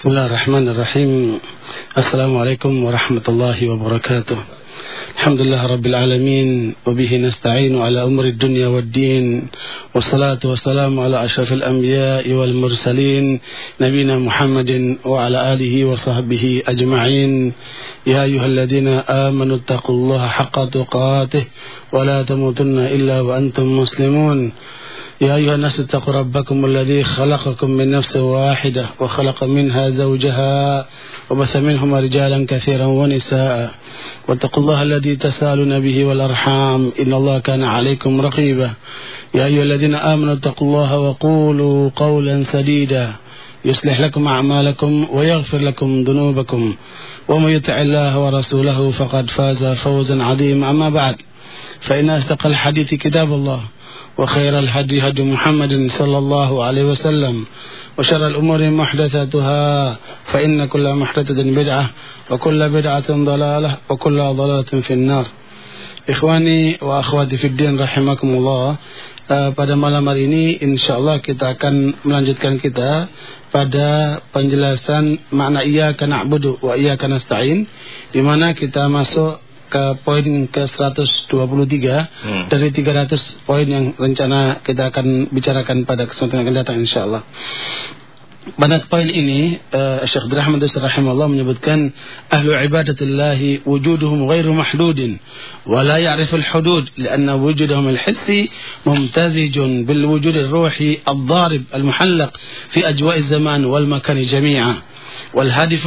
بسم الله الرحمن الرحيم السلام عليكم ورحمة الله وبركاته الحمد لله رب العالمين وبه نستعين على أمر الدنيا والدين والصلاة والسلام على أشرف الأنبياء والمرسلين نبينا محمد وعلى آله وصحبه أجمعين يا أيها الذين آمنوا اتقوا الله حق تقاته ولا تموتن إلا وأنتم مسلمون يا أيها الناس اتقوا ربكم الذي خلقكم من نفس واحدة وخلق منها زوجها وبث منهما رجالا كثيرا ونساء. واتقوا الله الذي تسالون به والأرحام. إن الله كان عليكم رقيبا. يا أيها الذين آمنوا اتقوا الله وقولوا قولا سديدا. يصلح لكم أعمالكم ويغفر لكم ذنوبكم. ومن يطع الله ورسوله فقد فاز فوزا عظيما. أما بعد فإن أصدق الحديث كتاب الله. وخير الهدي هدي محمد صلى الله عليه وسلم وشر الأمور محدثاتها فإن كل محدثة بدعة وكل بدعة ضلالة وكل ضلالة في النار. إخواني وأخواتي في الدين رحمكم الله pada malam hari ini insya Allah kita akan melanjutkan kita pada penjelasan makna iya kena budu wa iya kena stain di mana kita masuk ke poin ke 123 hmm. dari 300 poin yang rencana kita akan bicarakan pada kesempatan yang akan datang insyaallah. Pada poin ini uh, Syekh Abdul Rahman rahimahullah menyebutkan ahlu ibadatillahi wujuduhum ghairu mahdudin wa la ya'rifu al-hudud lianna wujudahum al-hissi mumtazijun bil wujud ar-ruhi ad-darib al-muhallaq fi ajwa'i az-zaman wal makan jami'a. والهدف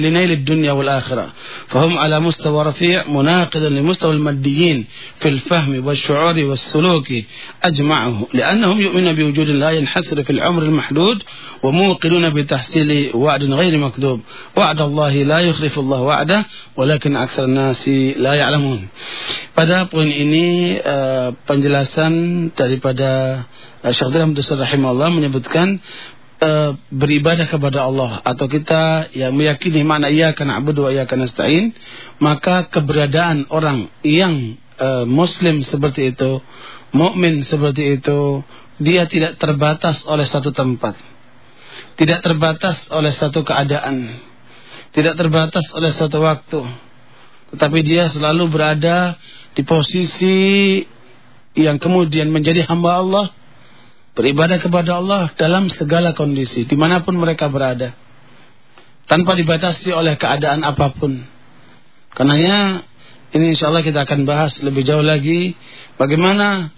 لنيل الدنيا والآخرة. فهم على مستوى رفيع مناقض لمستوى الماديين في الفهم والشعور والسلوك أجمعه. لأنهم يؤمنون بوجود لا ينحصر في العمر المحدود وموقنون بتحصيل وعد غير مكذوب. وعد الله لا يخلف الله وعده ولكن أكثر الناس لا يعلمون. pada poin ini uh, penjelasan daripada uh, Syekh Abdul Rahimahullah menyebutkan uh, beribadah kepada Allah atau kita yang meyakini makna ia karena abudu wa ia karena stain maka keberadaan orang yang uh, muslim seperti itu mukmin seperti itu dia tidak terbatas oleh satu tempat tidak terbatas oleh satu keadaan tidak terbatas oleh satu waktu tetapi dia selalu berada di posisi yang kemudian menjadi hamba Allah beribadah kepada Allah dalam segala kondisi, di mana pun mereka berada, tanpa dibatasi oleh keadaan apa pun. Karenanya ini insya Allah kita akan bahas lebih jauh lagi bagaimana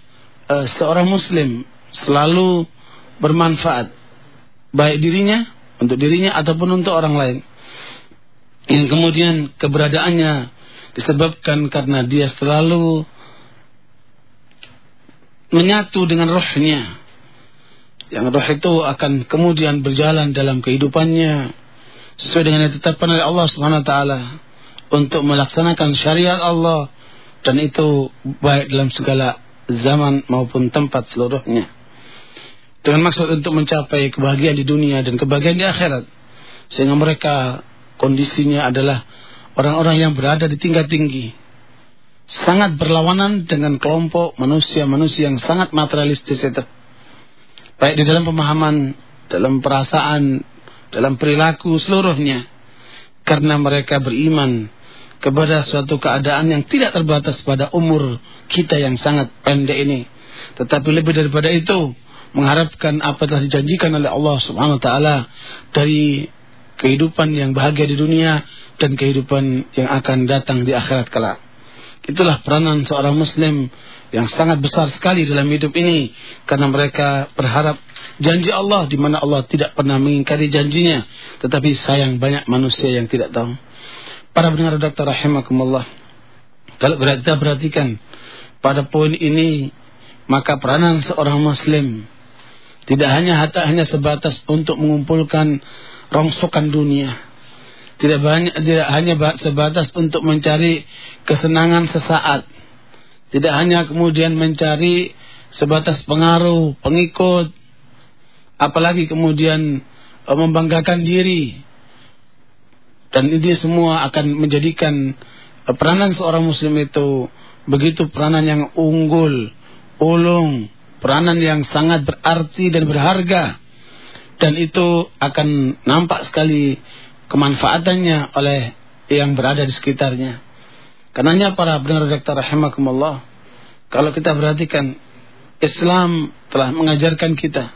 uh, seorang Muslim selalu bermanfaat baik dirinya untuk dirinya ataupun untuk orang lain. Yang kemudian keberadaannya disebabkan karena dia selalu menyatu dengan rohnya yang roh itu akan kemudian berjalan dalam kehidupannya sesuai dengan yang ditetapkan oleh Allah Subhanahu taala untuk melaksanakan syariat Allah dan itu baik dalam segala zaman maupun tempat seluruhnya. Dengan maksud untuk mencapai kebahagiaan di dunia dan kebahagiaan di akhirat. Sehingga mereka kondisinya adalah orang-orang yang berada di tingkat tinggi. Sangat berlawanan dengan kelompok manusia-manusia yang sangat materialistis itu baik di dalam pemahaman, dalam perasaan, dalam perilaku seluruhnya. Karena mereka beriman kepada suatu keadaan yang tidak terbatas pada umur kita yang sangat pendek ini. Tetapi lebih daripada itu, mengharapkan apa telah dijanjikan oleh Allah Subhanahu wa taala dari kehidupan yang bahagia di dunia dan kehidupan yang akan datang di akhirat kelak. Itulah peranan seorang muslim yang sangat besar sekali dalam hidup ini karena mereka berharap janji Allah di mana Allah tidak pernah mengingkari janjinya tetapi sayang banyak manusia yang tidak tahu. Para pendengar dokter rahimakumullah kalau kita perhatikan pada poin ini maka peranan seorang muslim tidak hanya hatta hanya sebatas untuk mengumpulkan rongsokan dunia tidak banyak tidak hanya sebatas untuk mencari kesenangan sesaat tidak hanya kemudian mencari sebatas pengaruh, pengikut, apalagi kemudian uh, membanggakan diri. Dan ini semua akan menjadikan uh, peranan seorang muslim itu begitu peranan yang unggul, ulung, peranan yang sangat berarti dan berharga. dan itu akan nampak sekali kemanfaatannya oleh yang berada di sekitarnya. Karenanya para benar redaktor rahimakumullah, kalau kita perhatikan Islam telah mengajarkan kita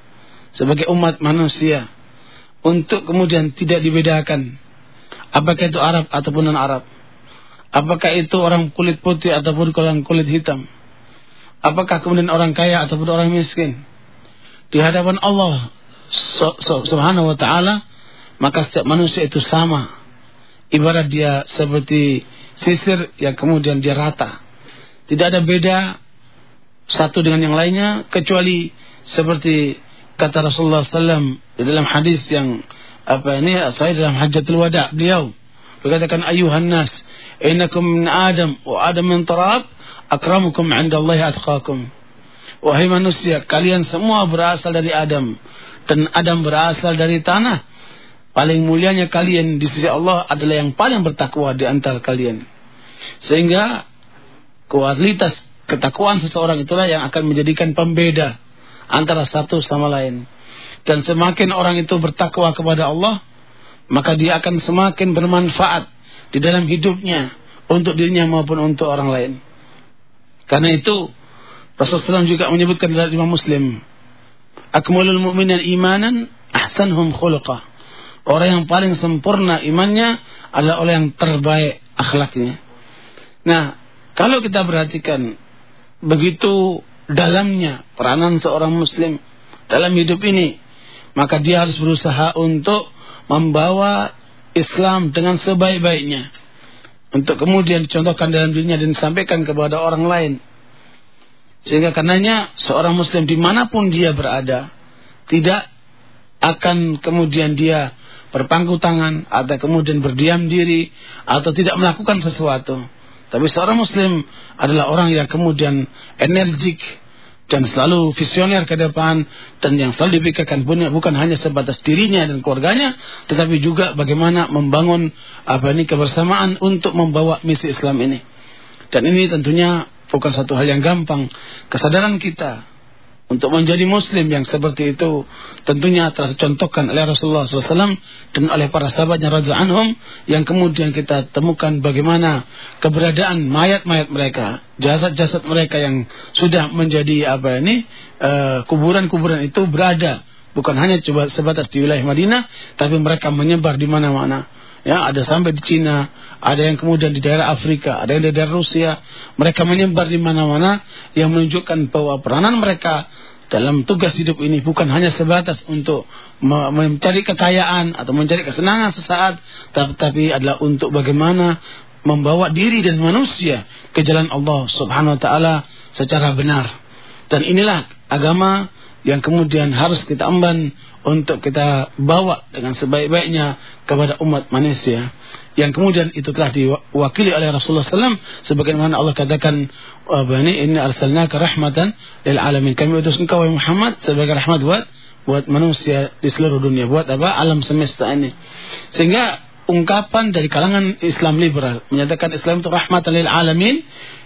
sebagai umat manusia untuk kemudian tidak dibedakan apakah itu Arab ataupun non Arab. Apakah itu orang kulit putih ataupun orang kulit hitam. Apakah kemudian orang kaya ataupun orang miskin. Di hadapan Allah subhanahu wa ta'ala maka setiap manusia itu sama. Ibarat dia seperti sisir yang kemudian dia rata. Tidak ada beda satu dengan yang lainnya kecuali seperti kata Rasulullah SAW di dalam hadis yang apa ini saya dalam hajatul wada beliau berkatakan ayuhan nas innakum min adam wa adam min turab akramukum 'inda Allah atqakum. Wahai manusia kalian semua berasal dari Adam dan Adam berasal dari tanah. Paling mulianya kalian di sisi Allah adalah yang paling bertakwa di antara kalian sehingga kualitas ketakwaan seseorang itulah yang akan menjadikan pembeda antara satu sama lain. Dan semakin orang itu bertakwa kepada Allah, maka dia akan semakin bermanfaat di dalam hidupnya untuk dirinya maupun untuk orang lain. Karena itu Rasulullah SAW juga menyebutkan dalam Imam Muslim, Akmalul mu'minin imanan ahsanhum khuluqah. Orang yang paling sempurna imannya adalah orang yang terbaik akhlaknya. Nah, kalau kita perhatikan begitu dalamnya peranan seorang muslim dalam hidup ini maka dia harus berusaha untuk membawa Islam dengan sebaik-baiknya. Untuk kemudian dicontohkan dalam dirinya dan disampaikan kepada orang lain. Sehingga karenanya seorang muslim di mana pun dia berada tidak akan kemudian dia berpangku tangan atau kemudian berdiam diri atau tidak melakukan sesuatu tapi seorang muslim adalah orang yang kemudian energik dan selalu visioner ke depan dan yang selalu dipikirkan bukan hanya sebatas dirinya dan keluarganya tetapi juga bagaimana membangun apa ini kebersamaan untuk membawa misi Islam ini. Dan ini tentunya bukan satu hal yang gampang. Kesadaran kita untuk menjadi muslim yang seperti itu tentunya telah dicontohkan oleh Rasulullah SAW dan oleh para sahabatnya Raja Anhum yang kemudian kita temukan bagaimana keberadaan mayat-mayat mereka jasad-jasad mereka yang sudah menjadi apa ini eh, kuburan-kuburan itu berada bukan hanya coba sebatas di wilayah Madinah tapi mereka menyebar di mana-mana Ya, ada sampai di Cina, ada yang kemudian di daerah Afrika, ada yang di daerah Rusia. Mereka menyebar di mana-mana yang menunjukkan bahwa peranan mereka dalam tugas hidup ini bukan hanya sebatas untuk mencari kekayaan atau mencari kesenangan sesaat, tapi adalah untuk bagaimana membawa diri dan manusia ke jalan Allah Subhanahu wa taala secara benar. Dan inilah agama yang kemudian harus kita emban untuk kita bawa dengan sebaik-baiknya kepada umat manusia. Yang kemudian itu telah diwakili oleh Rasulullah SAW sebagaimana Allah katakan ini ini arsalnaka rahmatan lil alamin. Kami utus engkau Muhammad sebagai rahmat buat buat manusia di seluruh dunia buat apa? Alam semesta ini. Sehingga ungkapan dari kalangan Islam liberal menyatakan Islam itu rahmatan lil alamin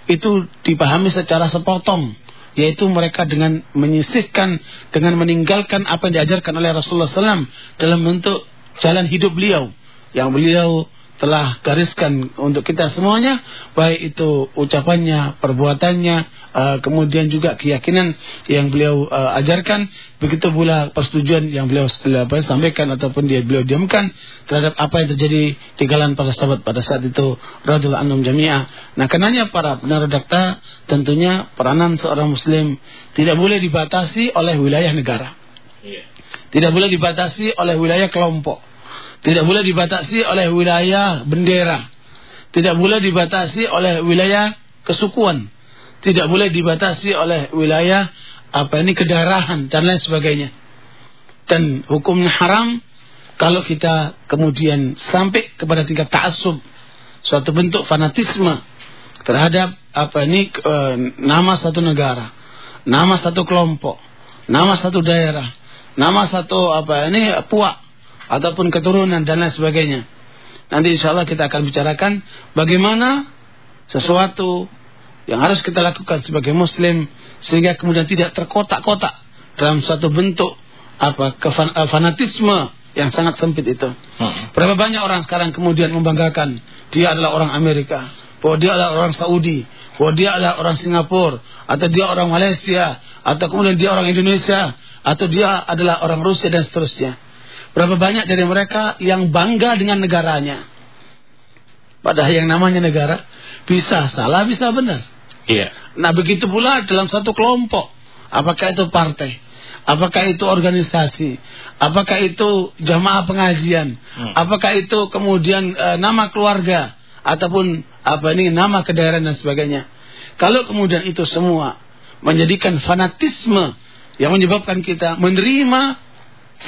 itu dipahami secara sepotong yaitu mereka dengan menyisihkan dengan meninggalkan apa yang diajarkan oleh Rasulullah SAW dalam bentuk jalan hidup beliau. Yang beliau telah gariskan untuk kita semuanya baik itu ucapannya, perbuatannya, uh, kemudian juga keyakinan yang beliau uh, ajarkan, begitu pula persetujuan yang beliau apa, sampaikan ataupun dia beliau diamkan terhadap apa yang terjadi di kalangan para sahabat pada saat itu radhiyallahu anhum jami'ah. Nah, karenanya para penaradakta tentunya peranan seorang muslim tidak boleh dibatasi oleh wilayah negara. Iya. Tidak boleh dibatasi oleh wilayah kelompok tidak boleh dibatasi oleh wilayah bendera. Tidak boleh dibatasi oleh wilayah kesukuan. Tidak boleh dibatasi oleh wilayah apa ini kedarahan dan lain sebagainya. Dan hukumnya haram kalau kita kemudian sampai kepada tingkat ta'assub suatu bentuk fanatisme terhadap apa ini e, nama satu negara, nama satu kelompok, nama satu daerah, nama satu apa ini puak ataupun keturunan dan lain sebagainya. Nanti insya Allah kita akan bicarakan bagaimana sesuatu yang harus kita lakukan sebagai muslim sehingga kemudian tidak terkotak-kotak dalam suatu bentuk apa kefan, uh, fanatisme yang sangat sempit itu. Hmm. Berapa banyak orang sekarang kemudian membanggakan dia adalah orang Amerika, bahwa dia adalah orang Saudi, bahwa dia adalah orang Singapura, atau dia orang Malaysia, atau kemudian dia orang Indonesia, atau dia adalah orang Rusia dan seterusnya. Berapa banyak dari mereka yang bangga dengan negaranya. Padahal yang namanya negara bisa salah, bisa benar. Iya. Nah begitu pula dalam satu kelompok. Apakah itu partai? Apakah itu organisasi? Apakah itu jamaah pengajian? Hmm. Apakah itu kemudian e, nama keluarga ataupun apa ini nama kedaerahan dan sebagainya? Kalau kemudian itu semua menjadikan fanatisme yang menyebabkan kita menerima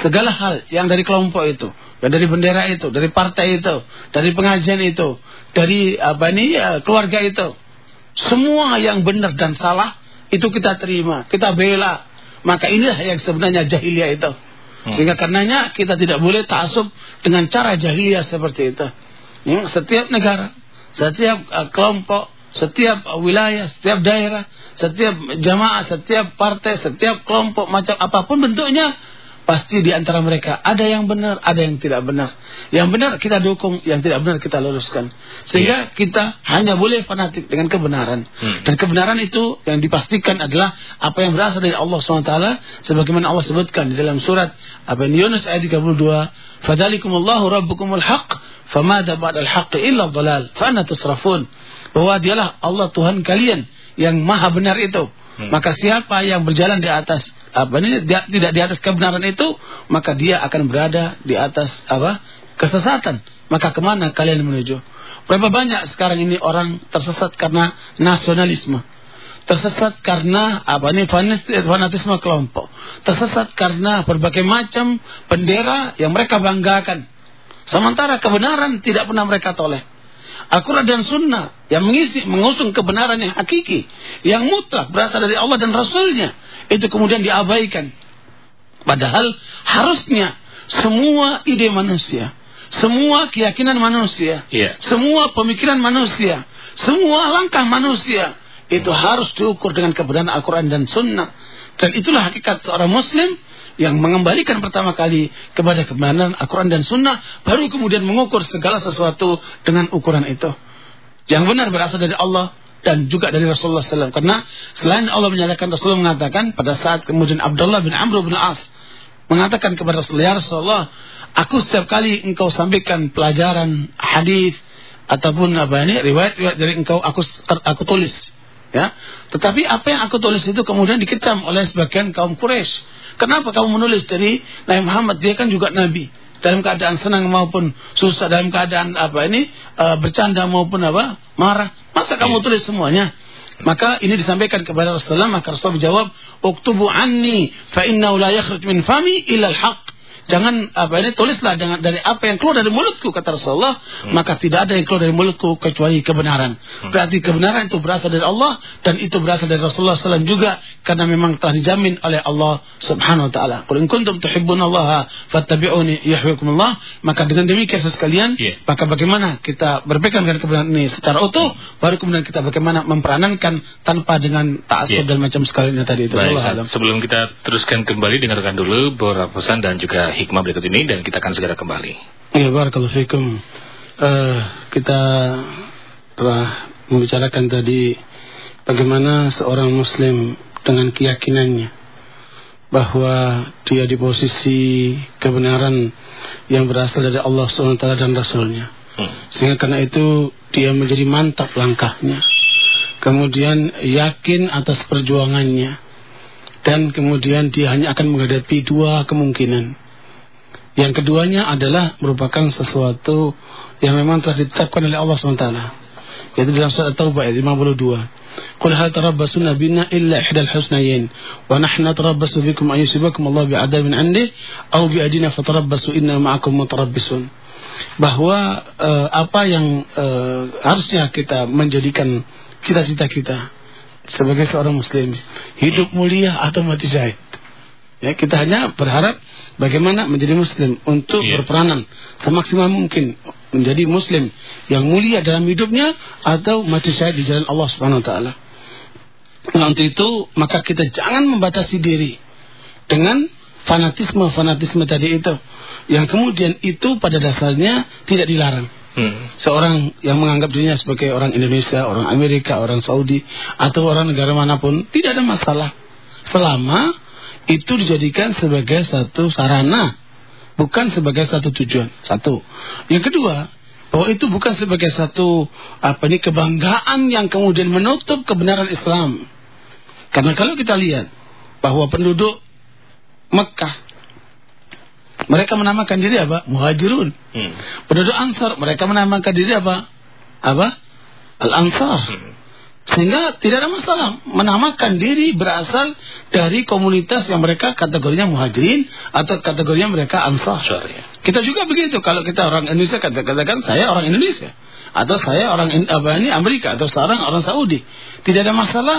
segala hal yang dari kelompok itu, dan dari bendera itu, dari partai itu, dari pengajian itu, dari apa ini ya, keluarga itu, semua yang benar dan salah itu kita terima, kita bela, maka inilah yang sebenarnya jahiliyah itu. Hmm. Sehingga karenanya kita tidak boleh taksub dengan cara jahiliyah seperti itu. Ya, setiap negara, setiap uh, kelompok, setiap uh, wilayah, setiap daerah, setiap jamaah, setiap partai, setiap kelompok macam apa pun bentuknya Pasti di antara mereka ada yang benar, ada yang tidak benar. Yang benar kita dukung, yang tidak benar kita luruskan. Sehingga yeah. kita hanya boleh fanatik dengan kebenaran. Hmm. Dan kebenaran itu yang dipastikan adalah apa yang berasal dari Allah SWT. Sebagaimana Allah sebutkan di dalam surat Abin Yunus ayat 32. Fadalikumullahu rabbukumul haq. Famada ba'dal haqqi illa dhalal. Fana tusrafun. Bahwa dialah Allah Tuhan kalian yang maha benar itu. Hmm. Maka siapa yang berjalan di atas apa ini dia, tidak di atas kebenaran itu, maka dia akan berada di atas apa? kesesatan. Maka ke mana kalian menuju? Berapa banyak sekarang ini orang tersesat karena nasionalisme? Tersesat karena apa ini fanatisme kelompok. Tersesat karena berbagai macam bendera yang mereka banggakan. Sementara kebenaran tidak pernah mereka toleh. Al-Quran dan Sunnah yang mengisi, mengusung kebenaran yang hakiki, yang mutlak berasal dari Allah dan Rasulnya itu kemudian diabaikan. Padahal harusnya semua ide manusia, semua keyakinan manusia, yeah. semua pemikiran manusia, semua langkah manusia itu harus diukur dengan kebenaran Al-Quran dan Sunnah. Dan itulah hakikat seorang Muslim yang mengembalikan pertama kali kepada kebenaran Al-Quran dan Sunnah, baru kemudian mengukur segala sesuatu dengan ukuran itu. Yang benar berasal dari Allah, dan juga dari Rasulullah SAW. Karena selain Allah menyatakan Rasulullah mengatakan pada saat kemudian Abdullah bin Amr bin As mengatakan kepada Rasulullah, ya Rasulullah, aku setiap kali engkau sampaikan pelajaran hadis ataupun apa ini riwayat-riwayat dari engkau aku aku tulis ya. Tetapi apa yang aku tulis itu kemudian dikecam oleh sebagian kaum Quraisy. Kenapa kamu menulis dari Nabi Muhammad? Dia kan juga nabi dalam keadaan senang maupun susah dalam keadaan apa ini e, bercanda maupun apa marah masa kamu iya. tulis semuanya maka ini disampaikan kepada Rasulullah maka Rasulullah menjawab uktubu anni fa innahu la yakhruj min fami illa al-haq Jangan apa ini tulislah dengan dari apa yang keluar dari mulutku kata Rasulullah, hmm. maka tidak ada yang keluar dari mulutku kecuali kebenaran. Hmm. Berarti kebenaran itu berasal dari Allah dan itu berasal dari Rasulullah SAW juga karena memang telah dijamin oleh Allah Subhanahu wa taala. Qul in kuntum tuhibbunallaha fattabi'uni yuhibbukumullah. Maka dengan demikian sekalian, yeah. maka bagaimana kita berpegang dengan kebenaran ini secara utuh, hmm. baru kemudian kita bagaimana memperanankan tanpa dengan ta'assub yeah. dan macam sekalian tadi itu. Baik, sebelum kita teruskan kembali dengarkan dulu beberapa pesan dan juga hikmah berikut ini dan kita akan segera kembali. Ya, barakallahu fikum. Uh, kita telah membicarakan tadi bagaimana seorang muslim dengan keyakinannya bahwa dia di posisi kebenaran yang berasal dari Allah SWT dan Rasulnya. Hmm. Sehingga karena itu dia menjadi mantap langkahnya. Kemudian yakin atas perjuangannya. Dan kemudian dia hanya akan menghadapi dua kemungkinan. Yang keduanya adalah merupakan sesuatu yang memang telah ditetapkan oleh Allah SWT. Yaitu dalam surat Taubah ayat 52. Qul hal tarabbasuna bina illa ihdal husnayn wa nahnu natarabbasu bikum an yusibakum Allah bi'adabin 'indih aw bi'adina fatarabbasu inna ma'akum mutarabbisun. Bahwa uh, apa yang uh, harusnya kita menjadikan cita-cita kita sebagai seorang muslim hidup mulia atau mati syahid. Ya, kita hanya berharap bagaimana menjadi muslim untuk yeah. berperanan semaksimal mungkin menjadi muslim yang mulia dalam hidupnya atau mati syahid di jalan Allah Subhanahu wa taala. Nah, untuk itu maka kita jangan membatasi diri dengan fanatisme-fanatisme tadi itu yang kemudian itu pada dasarnya tidak dilarang. Hmm. Seorang yang menganggap dirinya sebagai orang Indonesia, orang Amerika, orang Saudi atau orang negara mana pun tidak ada masalah selama itu dijadikan sebagai satu sarana bukan sebagai satu tujuan. Satu. Yang kedua, bahwa itu bukan sebagai satu apa ini kebanggaan yang kemudian menutup kebenaran Islam. Karena kalau kita lihat bahwa penduduk Mekah mereka menamakan diri apa? Muhajirun. Hmm. Penduduk Ansar mereka menamakan diri apa? Apa? Al-Ansar. Hmm. Sehingga tidak ada masalah menamakan diri berasal dari komunitas yang mereka kategorinya muhajirin atau kategorinya mereka ansar. Ya. Kita juga begitu. Kalau kita orang Indonesia katakan saya orang Indonesia atau saya orang apa ini Amerika atau seorang orang Saudi. Tidak ada masalah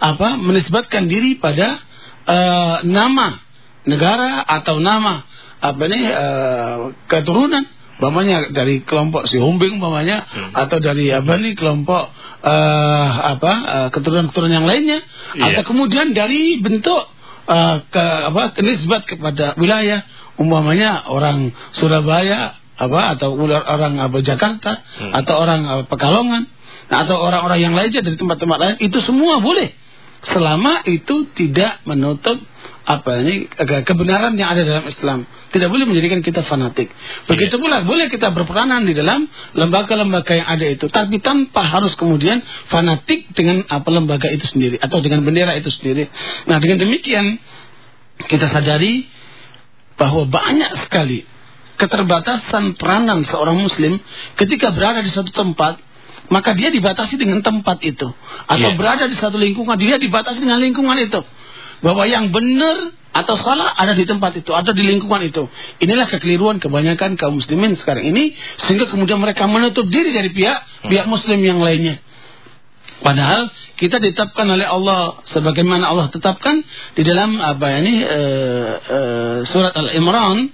apa menisbatkan diri pada uh, nama negara atau nama apa ini uh, keturunan Bamanya dari kelompok si Humbing bamanya hmm. atau dari apa nih kelompok uh, apa uh, keturunan-keturunan yang lainnya yeah. atau kemudian dari bentuk uh, ke apa kenisbat kepada wilayah umpamanya orang Surabaya apa atau orang apa Jakarta hmm. atau orang apa, Pekalongan atau orang-orang yang lainnya dari tempat-tempat lain itu semua boleh selama itu tidak menutup apa? Ini kebenaran yang ada dalam Islam. Tidak boleh menjadikan kita fanatik. Begitu iya. pula boleh kita berperanan di dalam lembaga-lembaga yang ada itu tapi tanpa harus kemudian fanatik dengan apa lembaga itu sendiri atau dengan bendera itu sendiri. Nah dengan demikian kita sadari bahwa banyak sekali keterbatasan peranan seorang muslim ketika berada di satu tempat maka dia dibatasi dengan tempat itu. Atau yeah. berada di satu lingkungan dia dibatasi dengan lingkungan itu bahwa yang benar atau salah ada di tempat itu atau di lingkungan itu. Inilah kekeliruan kebanyakan kaum muslimin sekarang ini sehingga kemudian mereka menutup diri dari pihak hmm. pihak muslim yang lainnya. Padahal kita ditetapkan oleh Allah sebagaimana Allah tetapkan di dalam apa ini e, e, surat Al-Imran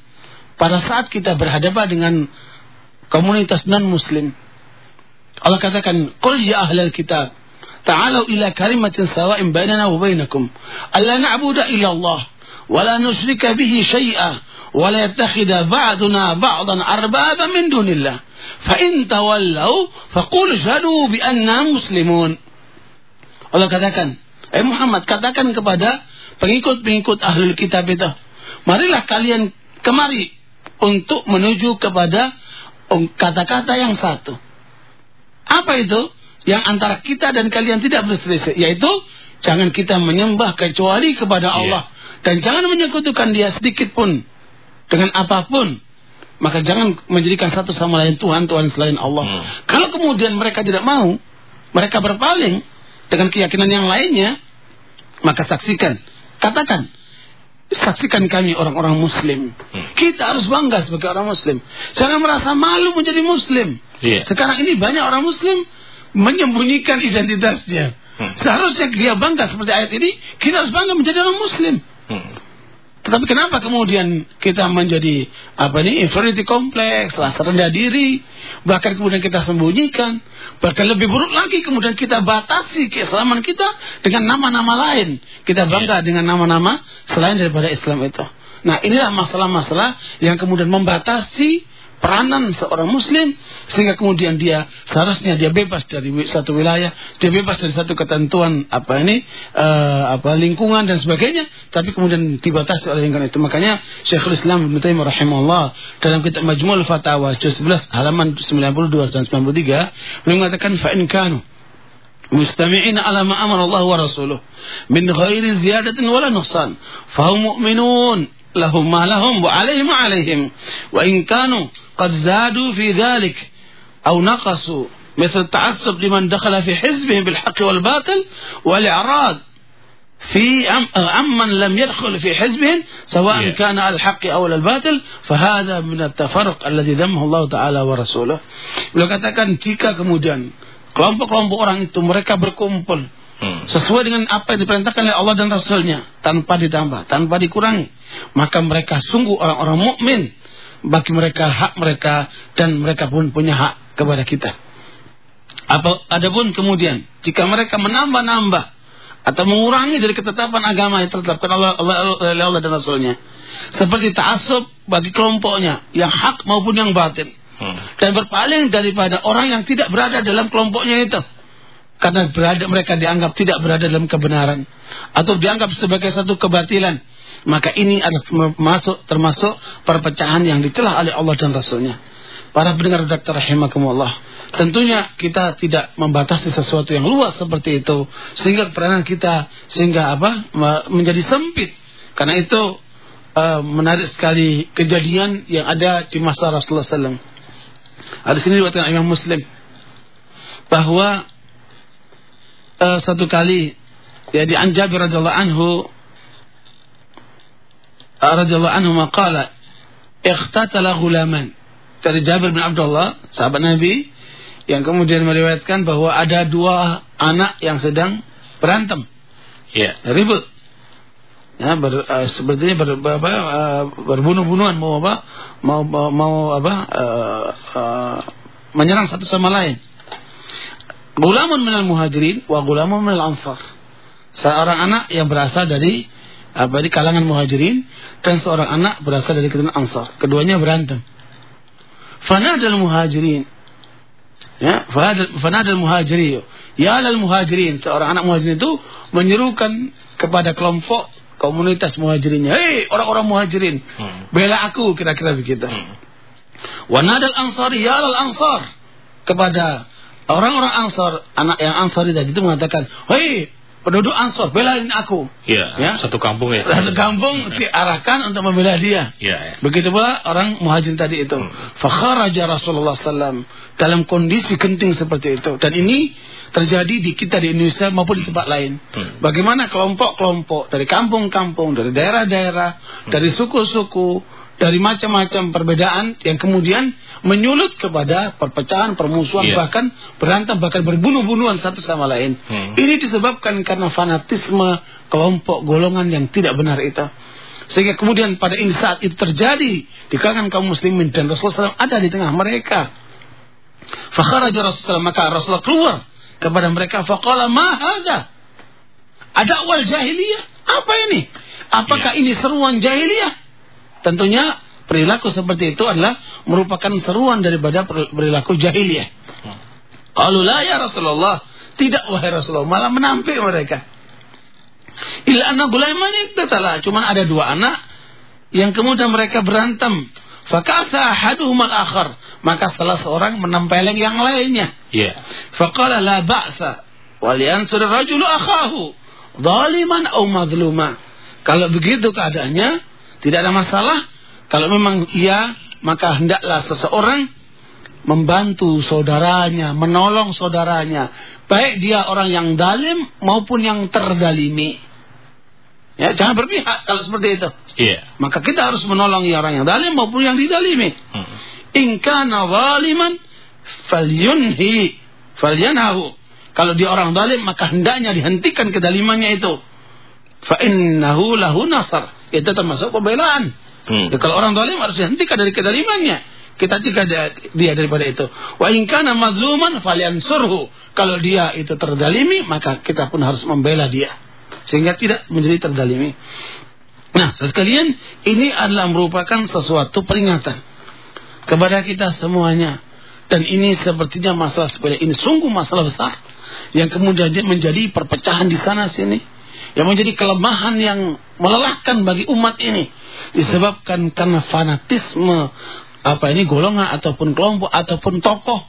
pada saat kita berhadapan dengan komunitas non muslim Allah katakan, "Qul ya ahlal kitab, ta'alu ila kalimatin sawa'in bainana wa bainakum, alla na'budu illa Allah, wa la nusyrika bihi syai'a, wa la yattakhidha ba'duna ba'dan arbaba min dunillah. Fa in tawallaw, faqul shahadu bi anna muslimun." Allah katakan, "Eh Muhammad, katakan kepada pengikut-pengikut ahlul kitab itu, marilah kalian kemari untuk menuju kepada kata-kata yang satu." Apa itu? Yang antara kita dan kalian tidak berselisih. Yaitu, jangan kita menyembah kecuali kepada iya. Allah. Yeah. Dan jangan menyekutukan dia sedikit pun. Dengan apa pun. Maka jangan menjadikan satu sama lain Tuhan-Tuhan selain Allah. Hmm. Kalau kemudian mereka tidak mau, mereka berpaling dengan keyakinan yang lainnya, maka saksikan. Katakan, saksikan kami orang-orang muslim. Hmm. Kita harus bangga sebagai orang muslim. Jangan merasa malu menjadi muslim. Yeah. Sekarang ini banyak orang muslim menyembunyikan identitasnya. Hmm. Seharusnya dia bangga seperti ayat ini, kita harus bangga menjadi orang muslim. Hmm. Tetapi kenapa kemudian kita menjadi apa ini inferiority complex, rasa rendah diri, bahkan kemudian kita sembunyikan, bahkan lebih buruk lagi kemudian kita batasi keislaman kita dengan nama-nama lain. Kita bangga yeah. dengan nama-nama selain daripada Islam itu. Nah inilah masalah-masalah yang kemudian membatasi peranan seorang muslim sehingga kemudian dia seharusnya dia bebas dari satu wilayah, dia bebas dari satu ketentuan apa ini uh, apa lingkungan dan sebagainya, tapi kemudian dibatasi oleh lingkungan itu. Makanya Syekhul Islam Ibnu Taimiyah rahimahullah dalam kitab Majmu'ul Fatawa juz 11 halaman 92 dan 93 beliau mengatakan fa in kanu مستمعين على ما أمر الله ورسوله من غير زيادة ولا نقصان فهم مؤمنون لهم ما لهم وعليهم ما عليهم وإن كانوا قد زادوا في ذلك أو نقصوا مثل التعصب لمن دخل في حزبهم بالحق والباطل والإعراض في عمن لم يدخل في حزبهم سواء yeah. كان على الحق أو الباطل فهذا من التفرق الذي ذمه الله تعالى ورسوله beliau katakan jika kemudian kelompok-kelompok orang itu mereka berkumpul Hmm. Sesuai dengan apa yang diperintahkan oleh Allah dan Rasulnya. Tanpa ditambah, tanpa dikurangi. Maka mereka sungguh orang-orang mukmin Bagi mereka hak mereka dan mereka pun punya hak kepada kita. Apa, adapun kemudian jika mereka menambah-nambah atau mengurangi dari ketetapan agama yang ditetapkan oleh Allah, oleh Allah dan Rasulnya. Seperti ta'asub bagi kelompoknya, yang hak maupun yang batin. Hmm. Dan berpaling daripada orang yang tidak berada dalam kelompoknya itu. Karena berada mereka dianggap tidak berada dalam kebenaran. Atau dianggap sebagai satu kebatilan. Maka ini adalah masuk termasuk perpecahan yang dicelah oleh Allah dan Rasulnya. Para pendengar dokter rahimakumullah. Tentunya kita tidak membatasi sesuatu yang luas seperti itu sehingga peranan kita sehingga apa menjadi sempit. Karena itu uh, menarik sekali kejadian yang ada di masa Rasulullah SAW. Ada sini riwayat Imam Muslim bahwa uh, satu kali ya di Anjabir radhiyallahu anhu uh, radhiyallahu anhu maqala ikhtatala ghulaman dari Jabir bin Abdullah sahabat Nabi yang kemudian meriwayatkan bahwa ada dua anak yang sedang berantem. Ya. Ribut. Ya, ber, uh, sepertinya ber, ber, apa, uh, berbunuh-bunuhan mau apa? Mau mau, mau apa? Uh, uh, menyerang satu sama lain. Gulamun minal muhajirin wa gulamun minal ansar. Seorang anak yang berasal dari apa di kalangan muhajirin dan seorang anak berasal dari kalangan ansar. Keduanya berantem. Fanadal muhajirin Ya, fanadal muhajirin. Ya lal muhajirin. Seorang anak muhajirin itu menyerukan kepada kelompok komunitas muhajirinnya. Hei orang-orang muhajirin. Hmm. Bela aku kira-kira begitu. Hmm. Wanadal ansari. Ya lal ansar. Kepada orang-orang ansar. Anak yang ansari tadi itu mengatakan. Hei penduduk Ansor belain aku. Ya, ya. Satu kampung ya. Satu kampung diarahkan untuk membela dia. Ya, ya. Begitu pula orang muhajir tadi itu. Hmm. Fakharaja Rasulullah SAW dalam kondisi genting seperti itu. Dan ini terjadi di kita di Indonesia maupun di tempat lain. Hmm. Bagaimana kelompok-kelompok dari kampung-kampung, dari daerah-daerah, hmm. dari suku-suku, dari macam-macam perbedaan yang kemudian menyulut kepada perpecahan, permusuhan, yeah. bahkan berantem, bahkan berbunuh-bunuhan satu sama lain. Hmm. Ini disebabkan karena fanatisme kelompok golongan yang tidak benar itu. Sehingga kemudian pada ini saat itu terjadi di kalangan kaum muslimin dan Rasulullah SAW ada di tengah mereka. Fakharaja Rasulullah maka Rasulullah keluar kepada mereka faqala ma hadza? Ada awal jahiliyah? Apa ini? Apakah yeah. ini seruan jahiliyah? Tentunya perilaku seperti itu adalah merupakan seruan daripada perilaku jahiliyah. Kalau la ya Rasulullah, tidak wahai Rasulullah, malah menampik mereka. Illa anak gulaiman salah, cuma ada dua anak yang kemudian mereka berantem. Fakasa haduhum al-akhar. Maka salah seorang menempeleng yang lainnya. Yeah. Faqala la ba'sa. Waliansur rajulu akhahu. Zaliman au madluma. Kalau begitu keadaannya, tidak ada masalah. Kalau memang iya, maka hendaklah seseorang membantu saudaranya, menolong saudaranya. Baik dia orang yang dalim maupun yang terdalimi. Ya, jangan berpihak kalau seperti itu. Iya. Maka kita harus menolong ya orang yang dalim maupun yang didalimi. Hmm. In kana zaliman falyunhi falyanhahu. Kalau dia orang dalim maka hendaknya dihentikan kedalimannya itu. Fa innahu lahu nasar. Itu termasuk pembelaan. Hmm. Ya, kalau orang zalim harus dihentikan dari kedalimannya. Kita cegah dia, dia daripada itu. Wa in kana mazluman falyansurhu. Kalau dia itu terdalimi, maka kita pun harus membela dia sehingga tidak menjadi terdalimi. Nah, sekalian ini adalah merupakan sesuatu peringatan kepada kita semuanya. Dan ini sepertinya masalah sepele ini sungguh masalah besar yang kemudian menjadi perpecahan di sana sini yang menjadi kelemahan yang melelahkan bagi umat ini disebabkan karena fanatisme apa ini golongan ataupun kelompok ataupun tokoh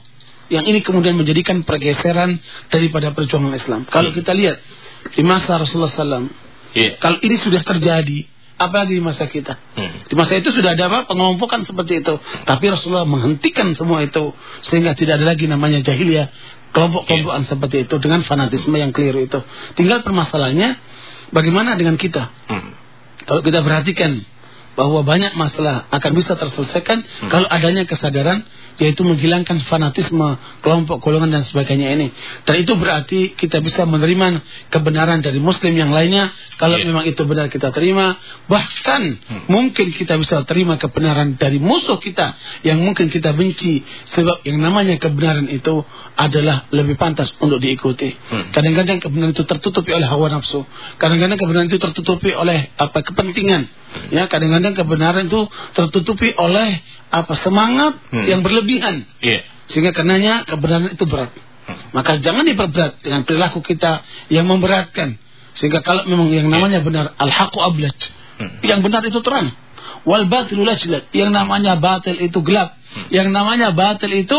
yang ini kemudian menjadikan pergeseran daripada perjuangan Islam. Kalau kita lihat di masa Rasulullah SAW, yeah. kalau ini sudah terjadi, apalagi di masa kita. Hmm. Di masa itu sudah ada apa pengelompokan seperti itu, tapi Rasulullah menghentikan semua itu sehingga tidak ada lagi namanya jahiliyah, kelompok-kelompokan yeah. seperti itu dengan fanatisme yang keliru itu. Tinggal permasalahannya bagaimana dengan kita? Hmm. Kalau kita perhatikan bahwa banyak masalah akan bisa terselesaikan hmm. kalau adanya kesadaran yaitu menghilangkan fanatisme kelompok golongan dan sebagainya ini. Dan itu berarti kita bisa menerima kebenaran dari muslim yang lainnya kalau yeah. memang itu benar kita terima. Bahkan hmm. mungkin kita bisa terima kebenaran dari musuh kita yang mungkin kita benci sebab yang namanya kebenaran itu adalah lebih pantas untuk diikuti. Hmm. Kadang-kadang kebenaran itu tertutupi oleh hawa nafsu. Kadang-kadang kebenaran itu tertutupi oleh apa kepentingan. Ya, kadang-kadang kebenaran itu tertutupi oleh apa semangat hmm. yang berlebihan. Yeah. Sehingga karenanya kebenaran itu berat. Hmm. Maka jangan diperberat dengan perilaku kita yang memberatkan. Sehingga kalau memang yang namanya yeah. benar al-haqu ablaj. Hmm. Yang benar itu terang. Wal batilu Yang namanya batil itu gelap. Hmm. Yang namanya batil itu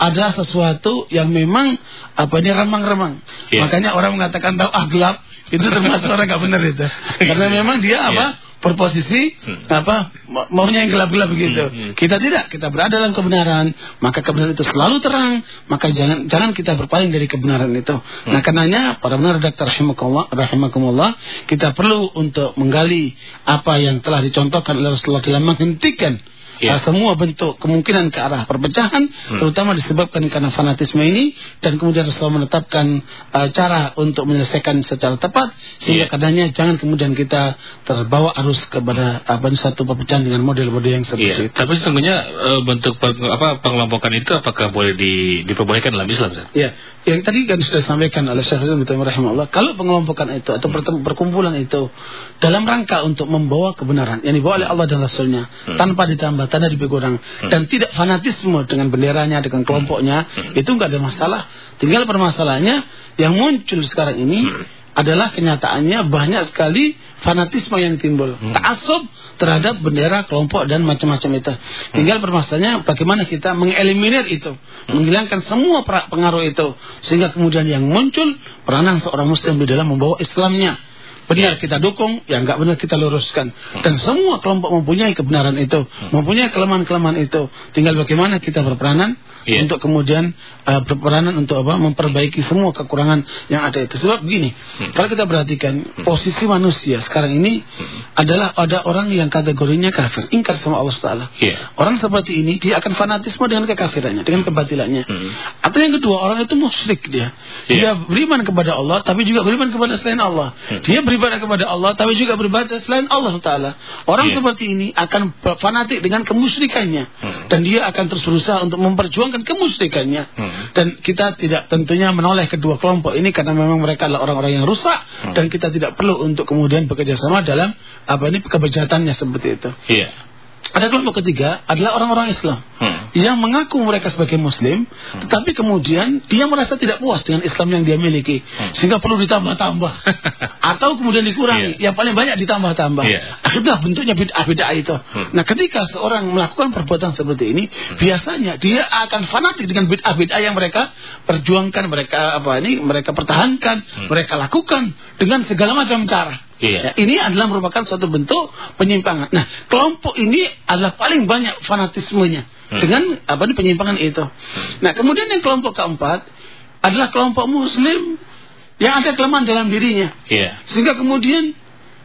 adalah sesuatu yang memang apa ini remang-remang. Yeah. Makanya orang mengatakan tahu ah gelap itu termasuk orang nggak benar itu. Karena memang dia apa? Yeah berposisi hmm. apa maunya yang gelap-gelap begitu. Hmm, hmm. Kita tidak, kita berada dalam kebenaran, maka kebenaran itu selalu terang, maka jangan jangan kita berpaling dari kebenaran itu. Hmm. Nah, karenanya para benar redaktor rahimakumullah, rahimakumullah, kita perlu untuk menggali apa yang telah dicontohkan oleh Rasulullah dalam menghentikan ya. semua bentuk kemungkinan ke arah perpecahan hmm. terutama disebabkan karena fanatisme ini dan kemudian Rasulullah menetapkan uh, cara untuk menyelesaikan secara tepat sehingga ya. karenanya jangan kemudian kita terbawa arus kepada apa satu perpecahan dengan model-model yang seperti ya. itu. Tapi sesungguhnya uh, bentuk peng, apa pengelompokan itu apakah boleh di, diperbolehkan dalam Islam? Ya, yang tadi kan sudah disampaikan oleh Syekh Hasan bin rahimahullah, kalau pengelompokan itu atau hmm. perkumpulan itu dalam rangka untuk membawa kebenaran yang dibawa oleh Allah dan Rasulnya hmm. tanpa ditambah tanda di orang hmm. dan tidak fanatisme dengan benderanya dengan kelompoknya hmm. itu nggak ada masalah tinggal permasalahannya yang muncul sekarang ini hmm. adalah kenyataannya banyak sekali fanatisme yang timbul hmm. taasub terhadap bendera kelompok dan macam-macam itu hmm. tinggal permasalahannya bagaimana kita mengeliminir itu hmm. menghilangkan semua pengaruh itu sehingga kemudian yang muncul peranan seorang muslim di dalam membawa Islamnya benar kita dukung, yang enggak benar kita luruskan. Dan semua kelompok mempunyai kebenaran itu, mempunyai kelemahan-kelemahan itu. Tinggal bagaimana kita berperanan yeah. untuk kemudian uh, berperanan untuk apa? Memperbaiki semua kekurangan yang ada itu. Sebab begini, hmm. kalau kita perhatikan hmm. posisi manusia sekarang ini hmm. adalah ada orang yang kategorinya kafir, ingkar sama Allah Taala. Yeah. Orang seperti ini dia akan fanatisme dengan kekafirannya, dengan kebatilannya. Hmm. Atau yang kedua orang itu musyrik dia. Yeah. Dia beriman kepada Allah, tapi juga beriman kepada selain Allah. Hmm. Dia beriman beribadah kepada Allah tapi juga beribadah selain Allah taala. Orang yeah. seperti ini akan fanatik dengan kemusyrikannya hmm. dan dia akan terus berusaha untuk memperjuangkan kemusyrikannya. Hmm. Dan kita tidak tentunya menoleh kedua kelompok ini karena memang mereka adalah orang-orang yang rusak hmm. dan kita tidak perlu untuk kemudian bekerja sama dalam apa ini kebejatannya seperti itu. Yeah. Ada kelompok ketiga adalah orang-orang Islam hmm. yang mengaku mereka sebagai Muslim, hmm. tetapi kemudian dia merasa tidak puas dengan Islam yang dia miliki, hmm. sehingga perlu ditambah-tambah atau kemudian dikurangi. Yeah. Yang paling banyak ditambah-tambah. Yeah. Akhirnya bentuknya bid'ah-bid'ah itu. Hmm. Nah, ketika seorang melakukan perbuatan seperti ini, hmm. biasanya dia akan fanatik dengan bid'ah-bid'ah yang mereka perjuangkan, mereka apa ini, mereka pertahankan, hmm. mereka lakukan dengan segala macam cara. Iya. Ya, ini adalah merupakan suatu bentuk penyimpangan. Nah, kelompok ini adalah paling banyak fanatismenya hmm. dengan apa nih penyimpangan itu. Hmm. Nah, kemudian yang kelompok keempat adalah kelompok muslim yang ada kelemahan dalam dirinya. Iya. Sehingga kemudian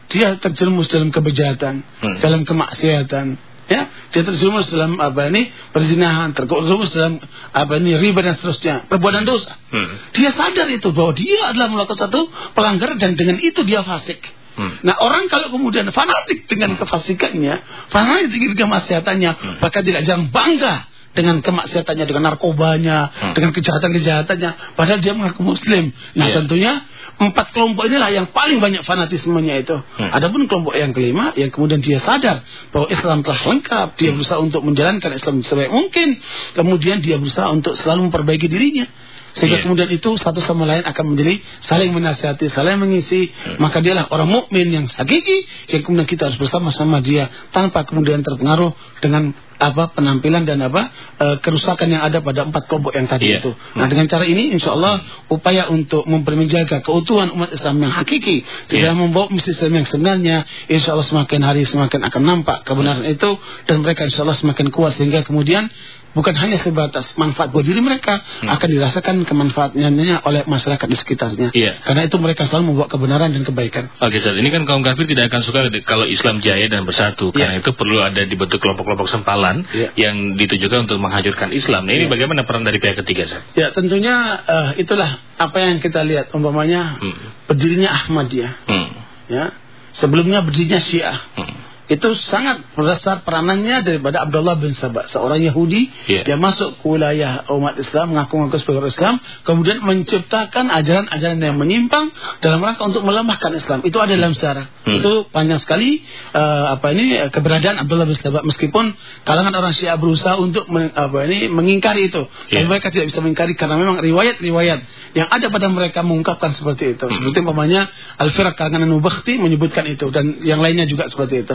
dia terjerumus dalam kebejatan, hmm. dalam kemaksiatan, ya dia terjerumus dalam apa ini perzinahan terjerumus dalam apa ini riba dan seterusnya perbuatan dosa hmm. dia sadar itu bahwa dia adalah melakukan satu pelanggaran dan dengan itu dia fasik Hmm. Nah orang kalau kemudian fanatik dengan hmm. kefasikannya, fanatik dengan kemaksiatannya, hmm. maka tidak jarang bangga dengan kemaksiatannya, dengan narkobanya, hmm. dengan kejahatan-kejahatannya, padahal dia mengaku muslim. Nah yeah. tentunya empat kelompok inilah yang paling banyak fanatismenya itu. Hmm. Adapun kelompok yang kelima, yang kemudian dia sadar bahwa Islam telah lengkap, dia hmm. berusaha untuk menjalankan Islam sebaik mungkin, kemudian dia berusaha untuk selalu memperbaiki dirinya sehingga yeah. kemudian itu satu sama lain akan menjadi saling menasihati, saling mengisi. Hmm. Maka dialah orang mukmin yang hakiki yang kemudian kita harus bersama-sama dia tanpa kemudian terpengaruh dengan apa penampilan dan apa e, kerusakan yang ada pada empat kelompok yang tadi yeah. itu. Nah hmm. dengan cara ini insya Allah upaya untuk menjaga keutuhan umat Islam yang hakiki yeah. dalam membawa misi Islam yang sebenarnya insya Allah semakin hari semakin akan nampak kebenaran itu dan mereka insya Allah semakin kuat sehingga kemudian bukan hanya sebatas manfaat buat diri mereka, Hmm. akan dirasakan kemanfaatnya oleh masyarakat di sekitarnya. Iya. Karena itu mereka selalu membawa kebenaran dan kebaikan. Oke, Ustaz. Ini kan kaum kafir tidak akan suka kalau Islam jaya dan bersatu. Iya. Karena itu perlu ada dibentuk kelompok-kelompok sempalan Iya. yang ditujukan untuk menghancurkan Islam. Nah, ini Iya. bagaimana peran dari pihak ketiga, Ustaz? Ya tentunya eh, itulah apa yang kita lihat umpamanya Hmm. berdirinya Ahmadiyah Hmm. ya sebelumnya berdirinya Syiah Hmm. Itu sangat berdasar peranannya daripada Abdullah bin Sabah seorang Yahudi Iya. dia masuk ke wilayah umat Islam mengaku-ngaku sebagai orang Islam kemudian menciptakan ajaran-ajaran yang menyimpang dalam rangka untuk melemahkan Islam itu ada dalam sejarah Hmm. itu panjang sekali eh, apa ini eh, keberadaan Abdullah bin Sabah meskipun kalangan orang Syiah berusaha untuk men- apa ini mengingkari itu Iya. dan mereka tidak bisa mengingkari karena memang riwayat-riwayat yang ada pada mereka mengungkapkan seperti itu seperti umpamanya Al-Firaq kalangan Nubakhti menyebutkan itu dan yang lainnya juga seperti itu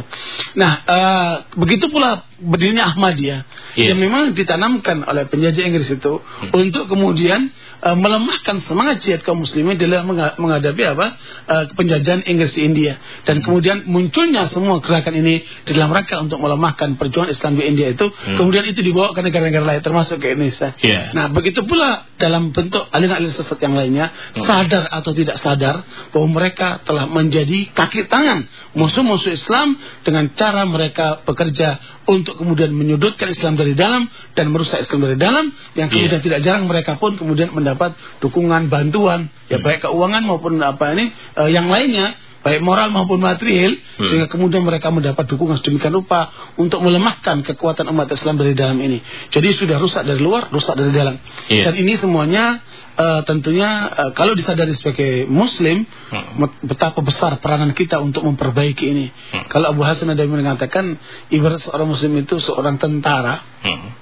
nah eh, begitu pula berdirinya Ahmadiyah Iya. yang memang ditanamkan oleh penjajah Inggris itu untuk kemudian eh, melemahkan semangat jihad kaum muslimin dalam mengha- menghadapi apa? Eh, penjajahan Inggris di India. Dan kemudian munculnya semua gerakan ini di dalam rangka untuk melemahkan perjuangan Islam di India itu. Kemudian itu dibawa ke negara-negara lain termasuk ke Indonesia. Iya. nah begitu pula dalam bentuk aliran-aliran sesat yang lainnya sadar atau tidak sadar bahwa mereka telah menjadi kaki tangan musuh-musuh Islam dengan cara mereka bekerja untuk kemudian menyudutkan Islam dari dalam dan merusak Islam dari dalam. Yang kemudian Iya. tidak jarang mereka pun kemudian mendapat dukungan bantuan ya baik keuangan maupun apa ini eh, yang lainnya baik moral maupun material Hmm. sehingga kemudian mereka mendapat dukungan sedemikian rupa untuk melemahkan kekuatan umat Islam dari dalam ini jadi sudah rusak dari luar rusak dari dalam Iya. dan ini semuanya eh, tentunya eh, kalau disadari sebagai muslim Hmm. betapa besar peranan kita untuk memperbaiki ini kalau Abu Hasan ada mengatakan ibarat seorang muslim itu seorang tentara Hmm.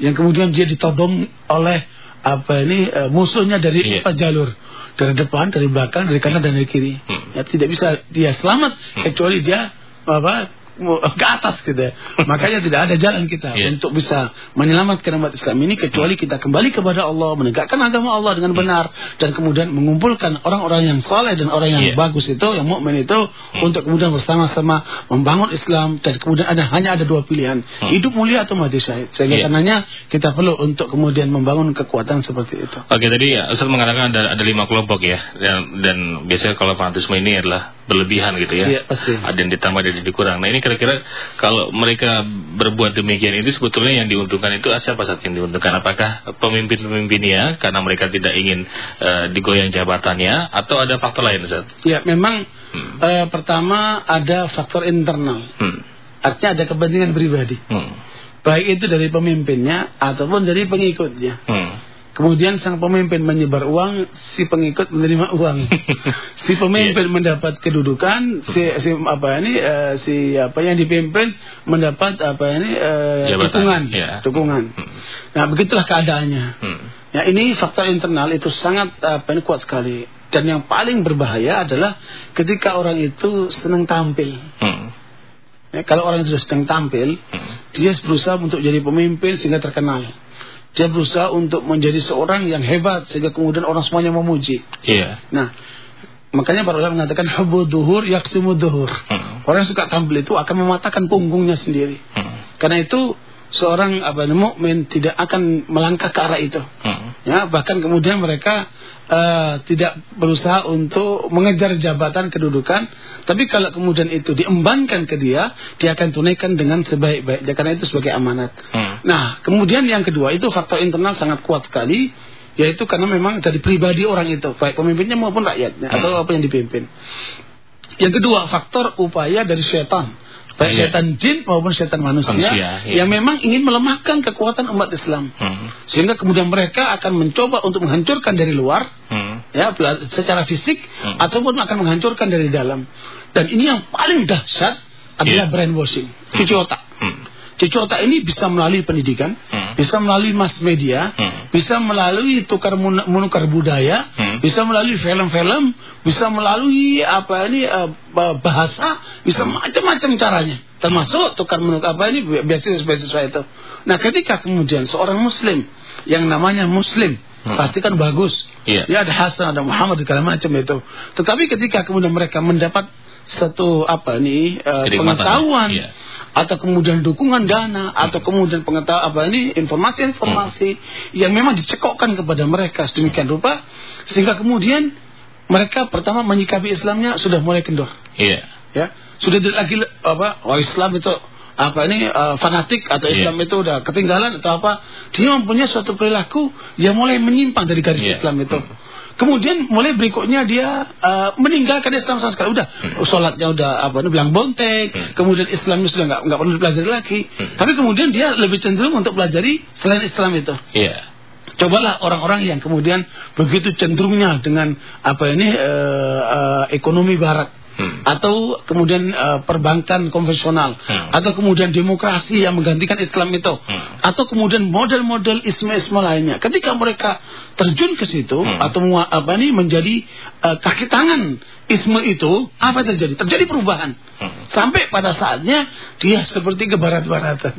yang kemudian dia ditodong oleh apa ini eh, musuhnya dari Iya. empat jalur dari depan dari belakang dari kanan dan dari kiri Hmm. ya tidak bisa dia selamat kecuali dia apa ke atas ya. makanya tidak ada jalan kita Iya. untuk bisa menyelamatkan umat Islam ini kecuali kita kembali kepada Allah menegakkan agama Allah dengan benar dan kemudian mengumpulkan orang-orang yang soleh dan orang yang Iya. bagus itu yang mukmin itu untuk kemudian bersama-sama membangun Islam dan kemudian ada hanya ada dua pilihan hidup mulia atau mati syahid Iya. sehingga karenanya kita perlu untuk kemudian membangun kekuatan seperti itu Oke tadi ya, Ustaz mengatakan ada ada lima kelompok ya dan, dan biasanya kalau fanatisme ini adalah berlebihan gitu ya. Iya, pasti. Ada yang ditambah ada yang dikurang. Nah ini kira-kira kalau mereka berbuat demikian itu sebetulnya yang diuntungkan itu siapa saat yang diuntungkan? Apakah pemimpin-pemimpinnya karena mereka tidak ingin eh, digoyang jabatannya atau ada faktor lain Ustaz? ya memang Hmm. eh, pertama ada faktor internal Hmm. artinya ada kepentingan pribadi Hmm. baik itu dari pemimpinnya ataupun dari pengikutnya Hmm. Kemudian sang pemimpin menyebar uang, si pengikut menerima uang. si pemimpin mendapat kedudukan, si, si apa ini eh, si apa yang dipimpin mendapat apa ini Jabatan, dukungan, ya. dukungan. Nah, begitulah keadaannya. Hmm. Ya, ini faktor internal itu sangat apa ini kuat sekali. Dan yang paling berbahaya adalah ketika orang itu senang tampil. Hmm. Ya, kalau orang itu sedang tampil, Hmm. dia berusaha untuk jadi pemimpin sehingga terkenal. Dia berusaha untuk menjadi seorang yang hebat sehingga kemudian orang semuanya memuji. Iya. Nah, makanya para ulama mengatakan hubu duhur yaksimu duhur. Hmm. Orang yang suka tampil itu akan mematahkan punggungnya sendiri. Hmm. Karena itu seorang apa mukmin tidak akan melangkah ke arah itu. Hmm. Ya, bahkan kemudian mereka eh, tidak berusaha untuk mengejar jabatan kedudukan, tapi kalau kemudian itu diembankan ke dia, dia akan tunaikan dengan sebaik-baiknya karena itu sebagai amanat. Hmm. Nah, kemudian yang kedua itu faktor internal sangat kuat sekali, yaitu karena memang dari pribadi orang itu, baik pemimpinnya maupun rakyatnya atau apa yang dipimpin. Yang kedua, faktor upaya dari setan. Baik Iya. setan jin maupun setan manusia, Manusia, iya. yang memang ingin melemahkan kekuatan umat Islam. Hmm. Sehingga kemudian mereka akan mencoba untuk menghancurkan dari luar, Hmm. ya secara fisik Hmm. ataupun akan menghancurkan dari dalam. Dan ini yang paling dahsyat adalah Iya. brainwashing, cuci otak. Hmm. Cuci otak ini bisa melalui pendidikan, Hmm. bisa melalui mass media, Hmm. bisa melalui tukar menukar budaya, Hmm. bisa melalui film-film, bisa melalui apa ini eh, bah- bahasa, bisa macam-macam caranya. Termasuk tukar menukar apa ini beasiswa-beasiswa itu. Nah, ketika kemudian seorang muslim yang namanya muslim Hmm. pasti kan bagus. Iya. Ya ada Hasan, ada Muhammad segala macam itu. Tetapi ketika kemudian mereka mendapat satu apa nih uh, pengetahuan iya. Atau kemudian dukungan dana atau kemudian pengetahuan apa ini informasi-informasi yang memang dicekokkan kepada mereka sedemikian rupa sehingga kemudian mereka pertama menyikapi Islamnya sudah mulai kendor. Iya. Ya, sudah tidak lagi apa oh Islam itu apa ini uh, fanatik atau Iya. Islam itu udah ketinggalan atau apa dia mempunyai suatu perilaku yang mulai menyimpang dari garis Iya. Islam itu kemudian mulai berikutnya dia uh, meninggalkan Islam sama sekali. Udah sholatnya udah apa ini bilang bontek. Hmm. kemudian Islamnya sudah nggak nggak perlu dipelajari lagi. Tapi kemudian dia lebih cenderung untuk pelajari selain Islam itu. Iya. Cobalah orang-orang yang kemudian begitu cenderungnya dengan apa ini eh, eh, ekonomi barat Hmm. atau kemudian eh, perbankan konvensional Hmm. atau kemudian demokrasi yang menggantikan Islam itu Hmm. atau kemudian model-model isme-isme lainnya ketika mereka terjun ke situ Hmm. atau apa ini menjadi eh, kaki tangan isme itu apa yang terjadi terjadi perubahan Hmm. sampai pada saatnya dia seperti ke barat-baratan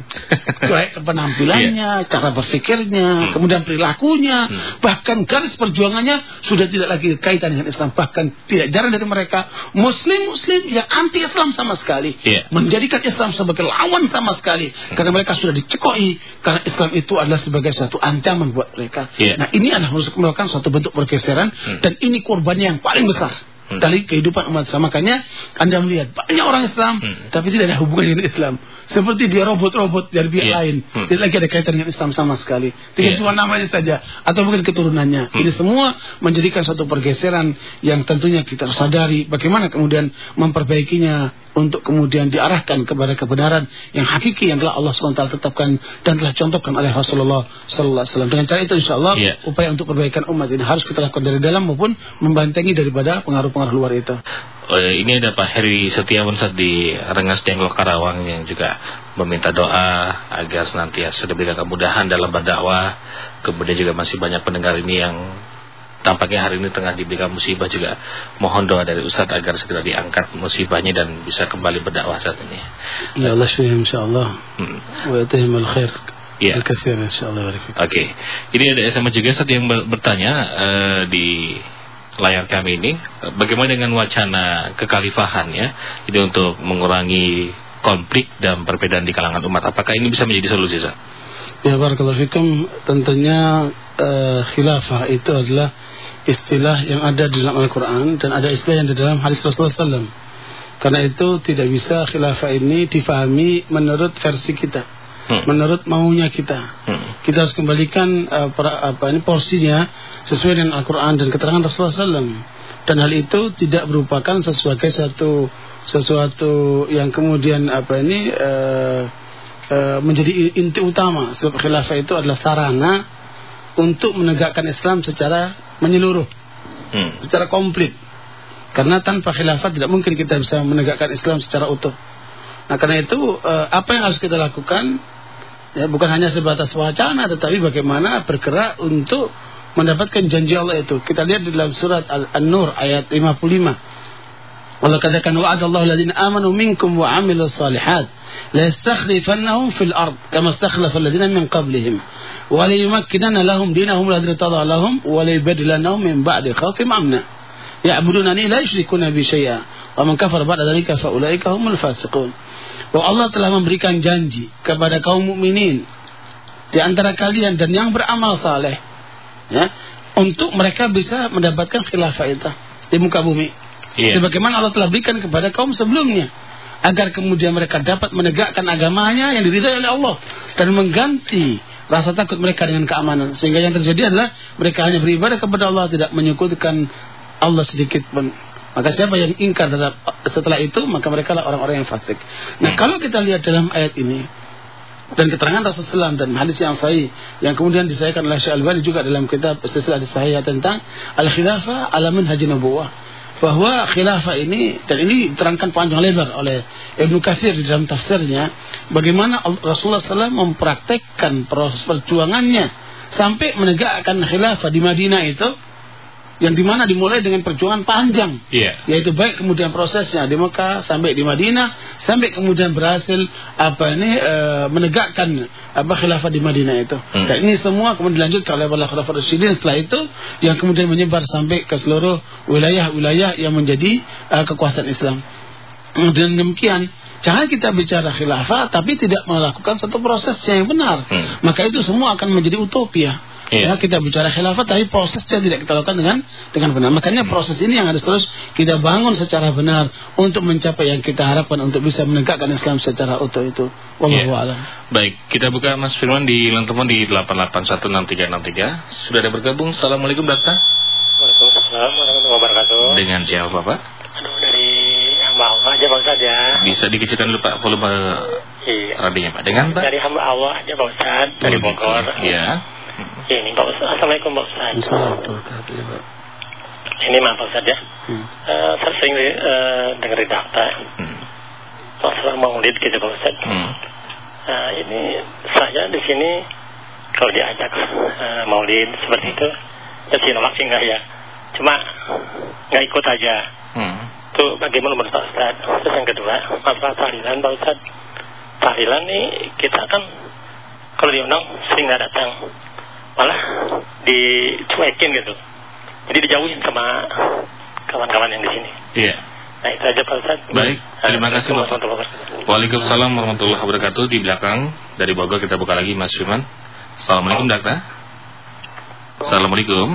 baik penampilannya cara berpikirnya Hmm. kemudian perilakunya Hmm. bahkan garis perjuangannya sudah tidak lagi kaitan dengan Islam bahkan tidak jarang dari mereka muslim-muslim yang anti Islam sama sekali Iya. menjadikan Islam sebagai lawan sama sekali karena mereka sudah dicekoi karena Islam itu adalah sebagai satu ancaman buat mereka Iya. nah ini adalah merupakan suatu bentuk pergeseran Hmm. dan ini korbannya yang paling besar Hmm. dari kehidupan umat Islam makanya anda melihat banyak orang Islam Hmm. tapi tidak ada hubungan dengan Islam seperti dia robot-robot dari pihak Iya. lain Hmm. tidak lagi ada kaitan dengan Islam sama sekali tidak Iya. cuma namanya saja atau mungkin keturunannya Hmm. ini semua menjadikan suatu pergeseran yang tentunya kita harus sadari bagaimana kemudian memperbaikinya untuk kemudian diarahkan kepada kebenaran yang hakiki yang telah Allah SWT tetapkan dan telah contohkan oleh Rasulullah Sallallahu Alaihi Wasallam. Dengan cara itu Insya Allah Iya. upaya untuk perbaikan umat ini harus kita lakukan dari dalam maupun membantengi daripada pengaruh-pengaruh luar itu. Eh, ini ada Pak Heri Setiawan Ustaz di Rengas Dengklok Karawang yang juga meminta doa agar senantiasa diberikan kemudahan dalam berdakwah. Kemudian juga masih banyak pendengar ini yang tampaknya hari ini tengah diberikan musibah juga. Mohon doa dari Ustaz agar segera diangkat musibahnya dan bisa kembali berdakwah saat ini. Ya Allah syuhim Insya Allah. Hmm. Wa yatihim al-khair. Iya. Al-kathir Insya Allah. Barik fiik. Oke, ini ada SMS juga Ustaz yang ber- bertanya eh, di layar kami ini, eh, bagaimana dengan wacana kekhalifahan ya, ini untuk mengurangi konflik dan perbedaan di kalangan umat. Apakah ini bisa menjadi solusi, Ustaz? Ya barakallahu fikum tentunya eh, khilafah itu adalah istilah yang ada di dalam Al-Quran dan ada istilah yang di dalam hadis Rasulullah SAW. Karena itu tidak bisa khilafah ini difahami menurut versi kita, Hmm. menurut maunya kita. Hmm. Kita harus kembalikan eh, pra- apa ini porsinya sesuai dengan Al-Quran dan keterangan Rasulullah SAW. Dan hal itu tidak merupakan sesuatu satu sesuatu yang kemudian apa ini eh, eh, menjadi inti utama. Sebab khilafah itu adalah sarana untuk menegakkan Islam secara menyeluruh, Hmm. secara komplit. Karena tanpa khilafah tidak mungkin kita bisa menegakkan Islam secara utuh. Nah karena itu apa yang harus kita lakukan ya bukan hanya sebatas wacana tetapi bagaimana bergerak untuk mendapatkan janji Allah itu. Kita lihat di dalam surat Al- An-Nur ayat 55. Allah katakan wa'adallahu alladziina amanu minkum wa 'amilus salihat la yastakhlifannahum fil ard kama istakhlafa alladziina min qablihim wa la yumakkinanna lahum dinahum alladzi tada lahum wa la yubaddilannahum min ba'di khawfihim amna ya'budunani la yusyrikuna bi syai'a wa man kafara ba'da dzalika fa ulaika humul fasiqun bahwa Allah telah memberikan janji kepada kaum mukminin di antara kalian dan yang beramal saleh ya untuk mereka bisa mendapatkan khilafah itu di muka bumi. Iya. sebagaimana Allah telah berikan kepada kaum sebelumnya agar kemudian mereka dapat menegakkan agamanya yang diridhai oleh Allah dan mengganti rasa takut mereka dengan keamanan. Sehingga yang terjadi adalah mereka hanya beribadah kepada Allah tidak menyekutukan Allah sedikit pun maka siapa yang ingkar terhadap setelah itu maka mereka lah orang-orang yang fasik. Nah kalau kita lihat dalam ayat ini dan keterangan Rasulullah SAW dan hadis yang sahih yang kemudian disahihkan oleh Syekh Albani juga dalam kitab Istilah sahih tentang al-khilafah ala manhaj nubuwah. Bahwa khilafah ini dan ini diterangkan panjang lebar oleh Ibnu Katsir di dalam tafsirnya bagaimana Rasulullah SAW mempraktekkan proses perjuangannya sampai menegakkan khilafah di Madinah itu yang di mana dimulai dengan perjuangan panjang Iya. yaitu baik kemudian prosesnya di Mekah sampai di Madinah sampai kemudian berhasil apa ini e, menegakkan apa khilafah di Madinah itu Hmm. dan ini semua kemudian dilanjutkan oleh para khilafah Rasyidin setelah itu yang kemudian menyebar sampai ke seluruh wilayah-wilayah yang menjadi e, kekuasaan Islam dengan demikian Jangan kita bicara khilafah tapi tidak melakukan satu proses yang benar. Hmm. Maka itu semua akan menjadi utopia. Iya. Ya, kita bicara khilafah tapi prosesnya tidak kita lakukan dengan dengan benar. Makanya proses ini yang harus terus kita bangun secara benar untuk mencapai yang kita harapkan untuk bisa menegakkan Islam secara utuh itu. Wallahu Iya. a'lam. Baik, kita buka Mas Firman di line telepon di 8816363. Sudah ada bergabung. Assalamualaikum Dokter. Waalaikumsalam warahmatullahi wabarakatuh. Dengan siapa Pak? Aduh dari hamba Allah aja Pak Ustaz ya. Bisa dikecilkan dulu Pak volume Iya. radionya Pak. Dengan Pak? Dari hamba Allah aja Pak Ustaz dari. Bogor. Iya. Ini Pak Ustaz. Assalamualaikum Pak Ustaz. Assalamualaikum. Ini maaf Pak Ustaz ya. Hmm. Eh, saya sering uh, dengar di data Hmm. masalah maulid gitu Pak Ustaz. Hmm. Eh, ini saya di sini kalau diajak eh, maulid seperti itu ya sih nolak sih enggak ya. Cuma nggak ikut aja. Hmm. Itu bagaimana menurut Pak Ustaz? Terus yang kedua, masalah tahlilan Pak Ustaz. Tahlilan nih kita kan kalau diundang sering nggak datang. Malah dicuekin gitu. Jadi dijauhin sama kawan-kawan yang di sini. Iya. Nah itu aja Pak Ustaz. Baik, terima kasih, Bapak. Warahmatullahi wabarakatuh. Waalaikumsalam warahmatullahi wabarakatuh. Di belakang dari Bogor kita buka lagi Mas Firman. Assalamualaikum Dokter. Assalamualaikum.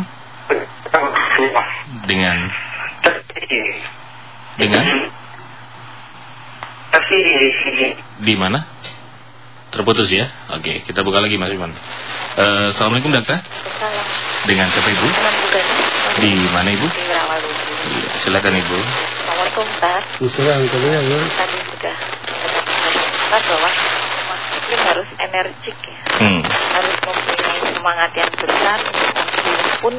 Dengan dengan Tapi di mana? Terputus ya? Oke, kita buka lagi Mas Firman. Eh, Assalamualaikum Dokter. Dengan siapa Ibu? Di mana Ibu? Iya, silakan Ibu. Assalamualaikum Ustaz Assalamualaikum. Tadi sudah mengatakan Ustaz bahwa muslim harus energik ya Hmm. Harus mempunyai semangat yang besar Meskipun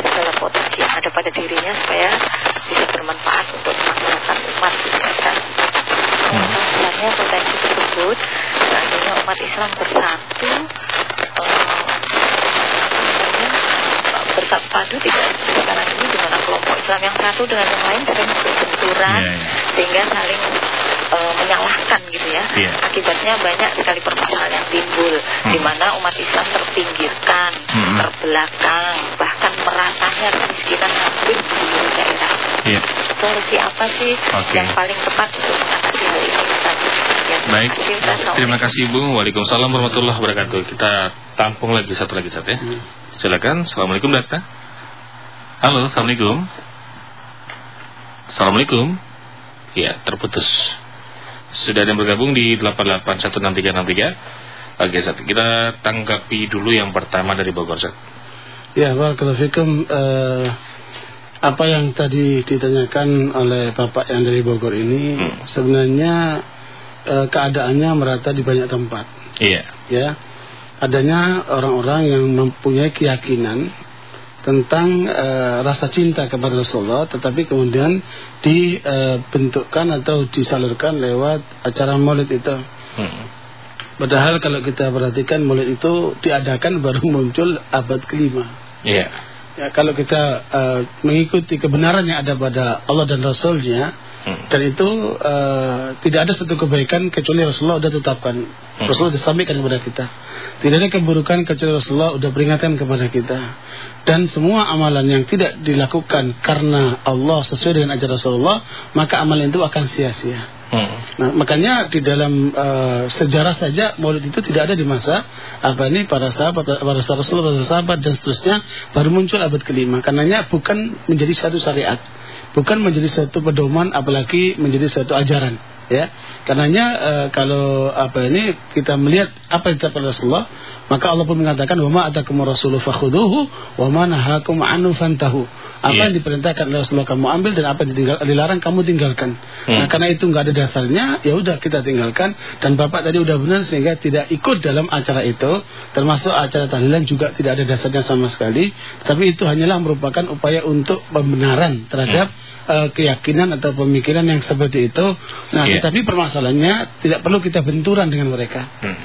segala potensi yang ada pada dirinya Supaya bisa bermanfaat untuk masyarakat umat gitu ya Hmm. Sebenarnya potensi tersebut Umat Islam bersatu eh, bersatu padu tidak sekarang ini di mana kelompok Islam yang satu dengan yang lain sering berbenturan Iya, iya. sehingga saling eh, menyalahkan gitu ya. Iya. Akibatnya banyak sekali permasalahan yang timbul Hmm. di mana umat Islam terpinggirkan, Hmm. terbelakang, bahkan merasanya kemiskinan hampir di seluruh daerah. Iya. Solusi apa sih yang paling tepat untuk mengatasi hal ini Ustaz? Ya, Baik, terima kasih, Ibu. Waalaikumsalam warahmatullahi wabarakatuh. Kita tampung lagi satu lagi satu ya. Silakan. Assalamualaikum Dokter. Halo, assalamualaikum. Assalamualaikum. Ya, terputus. Sudah ada yang bergabung di 8816363. Oke, Sat. Kita tanggapi dulu yang pertama dari Bogor, Sat. Ya, fikum. Eh, apa yang tadi ditanyakan oleh Bapak yang dari Bogor ini Hmm. sebenarnya eh, keadaannya merata di banyak tempat. Iya. ya adanya orang-orang yang mempunyai keyakinan tentang eh, rasa cinta kepada Rasulullah tetapi kemudian dibentukkan atau disalurkan lewat acara maulid itu Hmm. padahal kalau kita perhatikan maulid itu diadakan baru muncul abad kelima Iya. ya kalau kita eh, mengikuti kebenaran yang ada pada Allah dan Rasulnya Hmm. dan itu eh, tidak ada satu kebaikan kecuali Rasulullah sudah tetapkan. Rasulullah sudah sampaikan kepada kita. Tidak ada keburukan kecuali Rasulullah sudah peringatkan kepada kita. Dan semua amalan yang tidak dilakukan karena Allah sesuai dengan ajaran Rasulullah, maka amalan itu akan sia-sia. Hmm. Nah, makanya di dalam eh, sejarah saja Maulid itu tidak ada di masa apa ini para sahabat, para sahabat para sahabat dan seterusnya baru muncul abad kelima. Karenanya bukan menjadi satu syariat, bukan menjadi suatu pedoman, apalagi menjadi suatu ajaran. Ya, karenanya eh, kalau apa ini kita melihat apa yang ditetapkan Rasulullah, maka Allah pun mengatakan wa ma atakum rasulu fakhuduhu wa ma nahakum anhu fantahu. Apa Iya. yang diperintahkan oleh Rasulullah kamu ambil dan apa yang ditinggal, dilarang kamu tinggalkan. Hmm. Nah, karena itu nggak ada dasarnya, ya udah kita tinggalkan. Dan bapak tadi udah benar sehingga tidak ikut dalam acara itu, termasuk acara tahlilan juga tidak ada dasarnya sama sekali. Tapi itu hanyalah merupakan upaya untuk pembenaran terhadap eh, keyakinan atau pemikiran yang seperti itu. Nah, Iya. tetapi permasalahannya tidak perlu kita benturan dengan mereka. Hmm.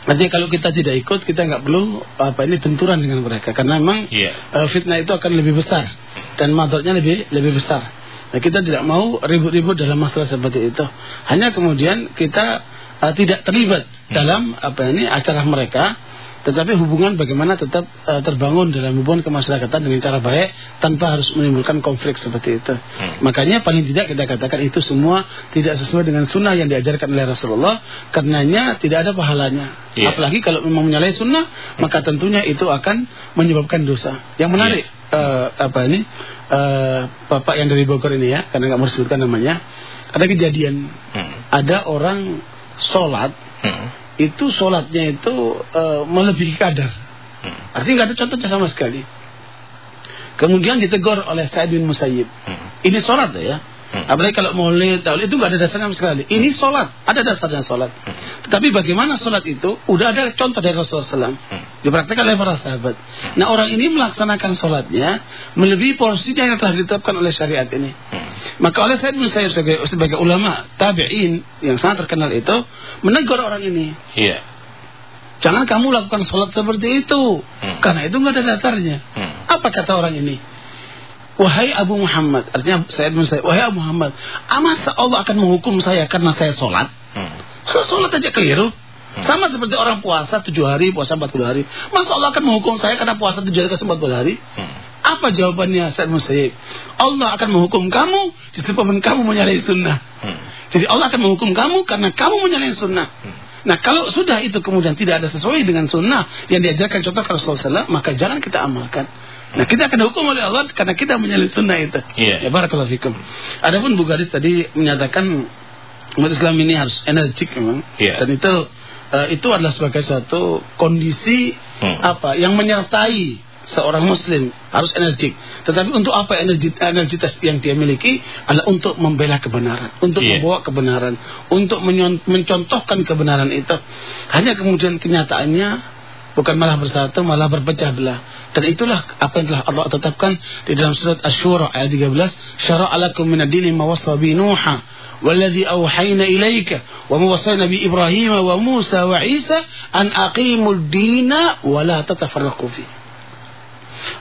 Artinya kalau kita tidak ikut, kita nggak perlu apa ini benturan dengan mereka, karena memang Iya. eh, fitnah itu akan lebih besar dan madornya lebih lebih besar. Nah, kita tidak mau ribut-ribut dalam masalah seperti itu. Hanya kemudian kita eh, tidak terlibat dalam apa ini acara mereka tetapi hubungan bagaimana tetap uh, terbangun dalam hubungan kemasyarakatan dengan cara baik tanpa harus menimbulkan konflik seperti itu. Hmm. Makanya paling tidak kita katakan itu semua tidak sesuai dengan sunnah yang diajarkan oleh Rasulullah, karenanya tidak ada pahalanya. Yeah. Apalagi kalau memang menyalahi sunnah, hmm. maka tentunya itu akan menyebabkan dosa. Yang menarik yeah. uh, apa ini uh, bapak yang dari Bogor ini ya, karena nggak mau disebutkan namanya, ada kejadian, hmm. ada orang sholat. Hmm itu sholatnya itu uh, melebihi kadar. Hmm. Artinya nggak ada contohnya sama sekali. Kemudian ditegur oleh Sa'id bin Musayyib. Hmm. Ini sholat ya. Hmm. Apalagi kalau maulid, taulid itu nggak ada dasarnya sama sekali. Ini sholat, ada dasarnya sholat. Hmm. Tetapi bagaimana sholat itu? Udah ada contoh dari Rasulullah SAW. Hmm. Dipraktikkan oleh para sahabat. Nah orang ini melaksanakan sholatnya melebihi porsinya yang telah ditetapkan oleh syariat ini. Hmm. Maka oleh saya saya sebagai, sebagai ulama tabiin yang sangat terkenal itu menegur orang ini. Iya. Jangan kamu lakukan sholat seperti itu, hmm. karena itu nggak ada dasarnya. Hmm. Apa kata orang ini? Wahai Abu Muhammad, artinya saya bin saya, wahai Abu Muhammad, masa Allah akan menghukum saya karena saya sholat? Hmm. Sholat aja keliru. Hmm. Sama seperti orang puasa tujuh hari, puasa empat puluh hari. Masa Allah akan menghukum saya karena puasa tujuh hari ke empat puluh hari? Hmm. Apa jawabannya Said Musayyib? Allah akan menghukum kamu disebabkan kamu menyalahi sunnah. Hmm. Jadi Allah akan menghukum kamu karena kamu menyalahi sunnah. Hmm. Nah kalau sudah itu kemudian tidak ada sesuai dengan sunnah yang diajarkan contoh Rasulullah maka jangan kita amalkan. Nah kita akan dihukum oleh Allah karena kita menyalin sunnah itu. Yeah. Ya barakallahu fikum. Adapun Bu Garis tadi menyatakan umat Islam ini harus energik memang. Yeah. Dan itu uh, itu adalah sebagai suatu kondisi hmm. apa yang menyertai seorang muslim harus energik. Tetapi untuk apa energi energitas yang dia miliki adalah untuk membela kebenaran, untuk yeah. membawa kebenaran, untuk mencontohkan kebenaran itu. Hanya kemudian kenyataannya bukan malah bersatu malah berpecah belah dan itulah apa yang telah Allah tetapkan di dalam surat Asy-Syura ayat 13 syara'a lakum min ad-dini ma wasa bi Nuha والذي أوحينا إليك وما وصينا بإبراهيم وموسى وعيسى أن أقيموا الدين ولا تتفرقوا فيه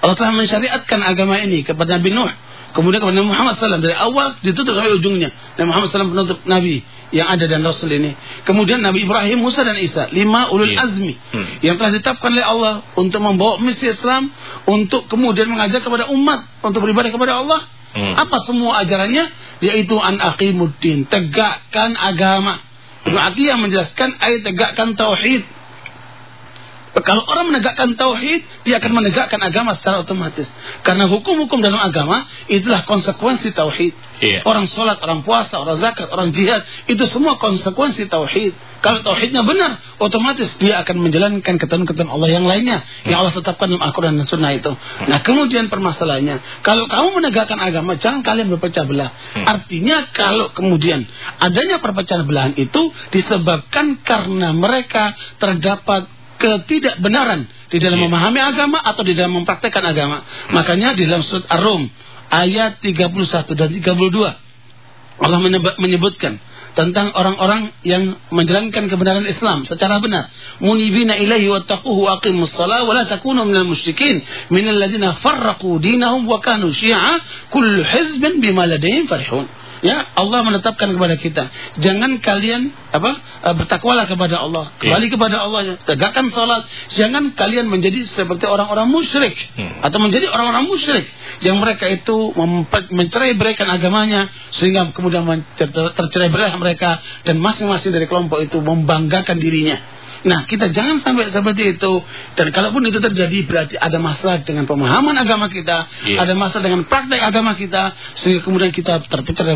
Allah telah mensyariatkan agama ini kepada Nabi Nuh Kemudian kepada Nabi Muhammad SAW dari awal ditutup sampai ujungnya. Nabi Muhammad SAW penutup Nabi yang ada dan Rasul ini. Kemudian Nabi Ibrahim, Musa dan Isa, lima ulul yeah. azmi hmm. yang telah ditetapkan oleh Allah untuk membawa misi Islam, untuk kemudian mengajar kepada umat untuk beribadah kepada Allah. Hmm. Apa semua ajarannya? Yaitu an aqimuddin, tegakkan agama. Ibnu Atiyah menjelaskan ayat tegakkan tauhid kalau orang menegakkan tauhid, dia akan menegakkan agama secara otomatis. Karena hukum-hukum dalam agama itulah konsekuensi tauhid. Yeah. Orang sholat, orang puasa, orang zakat, orang jihad, itu semua konsekuensi tauhid. Kalau tauhidnya benar, otomatis dia akan menjalankan ketentuan-ketentuan Allah yang lainnya yang Allah tetapkan dalam Al-Quran dan Sunnah itu. Nah, kemudian permasalahannya, kalau kamu menegakkan agama, jangan kalian berpecah belah. Hmm. Artinya kalau kemudian adanya perpecahan belahan itu disebabkan karena mereka terdapat ketidakbenaran di dalam yeah. memahami agama atau di dalam mempraktekkan agama. Hmm. Makanya di dalam surat Ar-Rum ayat 31 dan 32 Allah menyebutkan tentang orang-orang yang menjalankan kebenaran Islam secara benar. Munibina ilaihi wattaquhu aqimus shalah wa la takunu minal musyrikin minal ladzina farraqu dinahum wa kanu syi'a kullu hizbin bima ladayhim farihun. Ya, Allah menetapkan kepada kita, jangan kalian apa uh, bertakwalah kepada Allah, kembali yeah. kepada Allah, tegakkan salat. Jangan kalian menjadi seperti orang-orang musyrik hmm. atau menjadi orang-orang musyrik yang mereka itu mencerai beraikan agamanya sehingga kemudian tercerai berai mereka dan masing-masing dari kelompok itu membanggakan dirinya. Nah, kita jangan sampai seperti itu. Dan kalaupun itu terjadi berarti ada masalah dengan pemahaman agama kita, yeah. ada masalah dengan praktek agama kita, sehingga kemudian kita terpercaya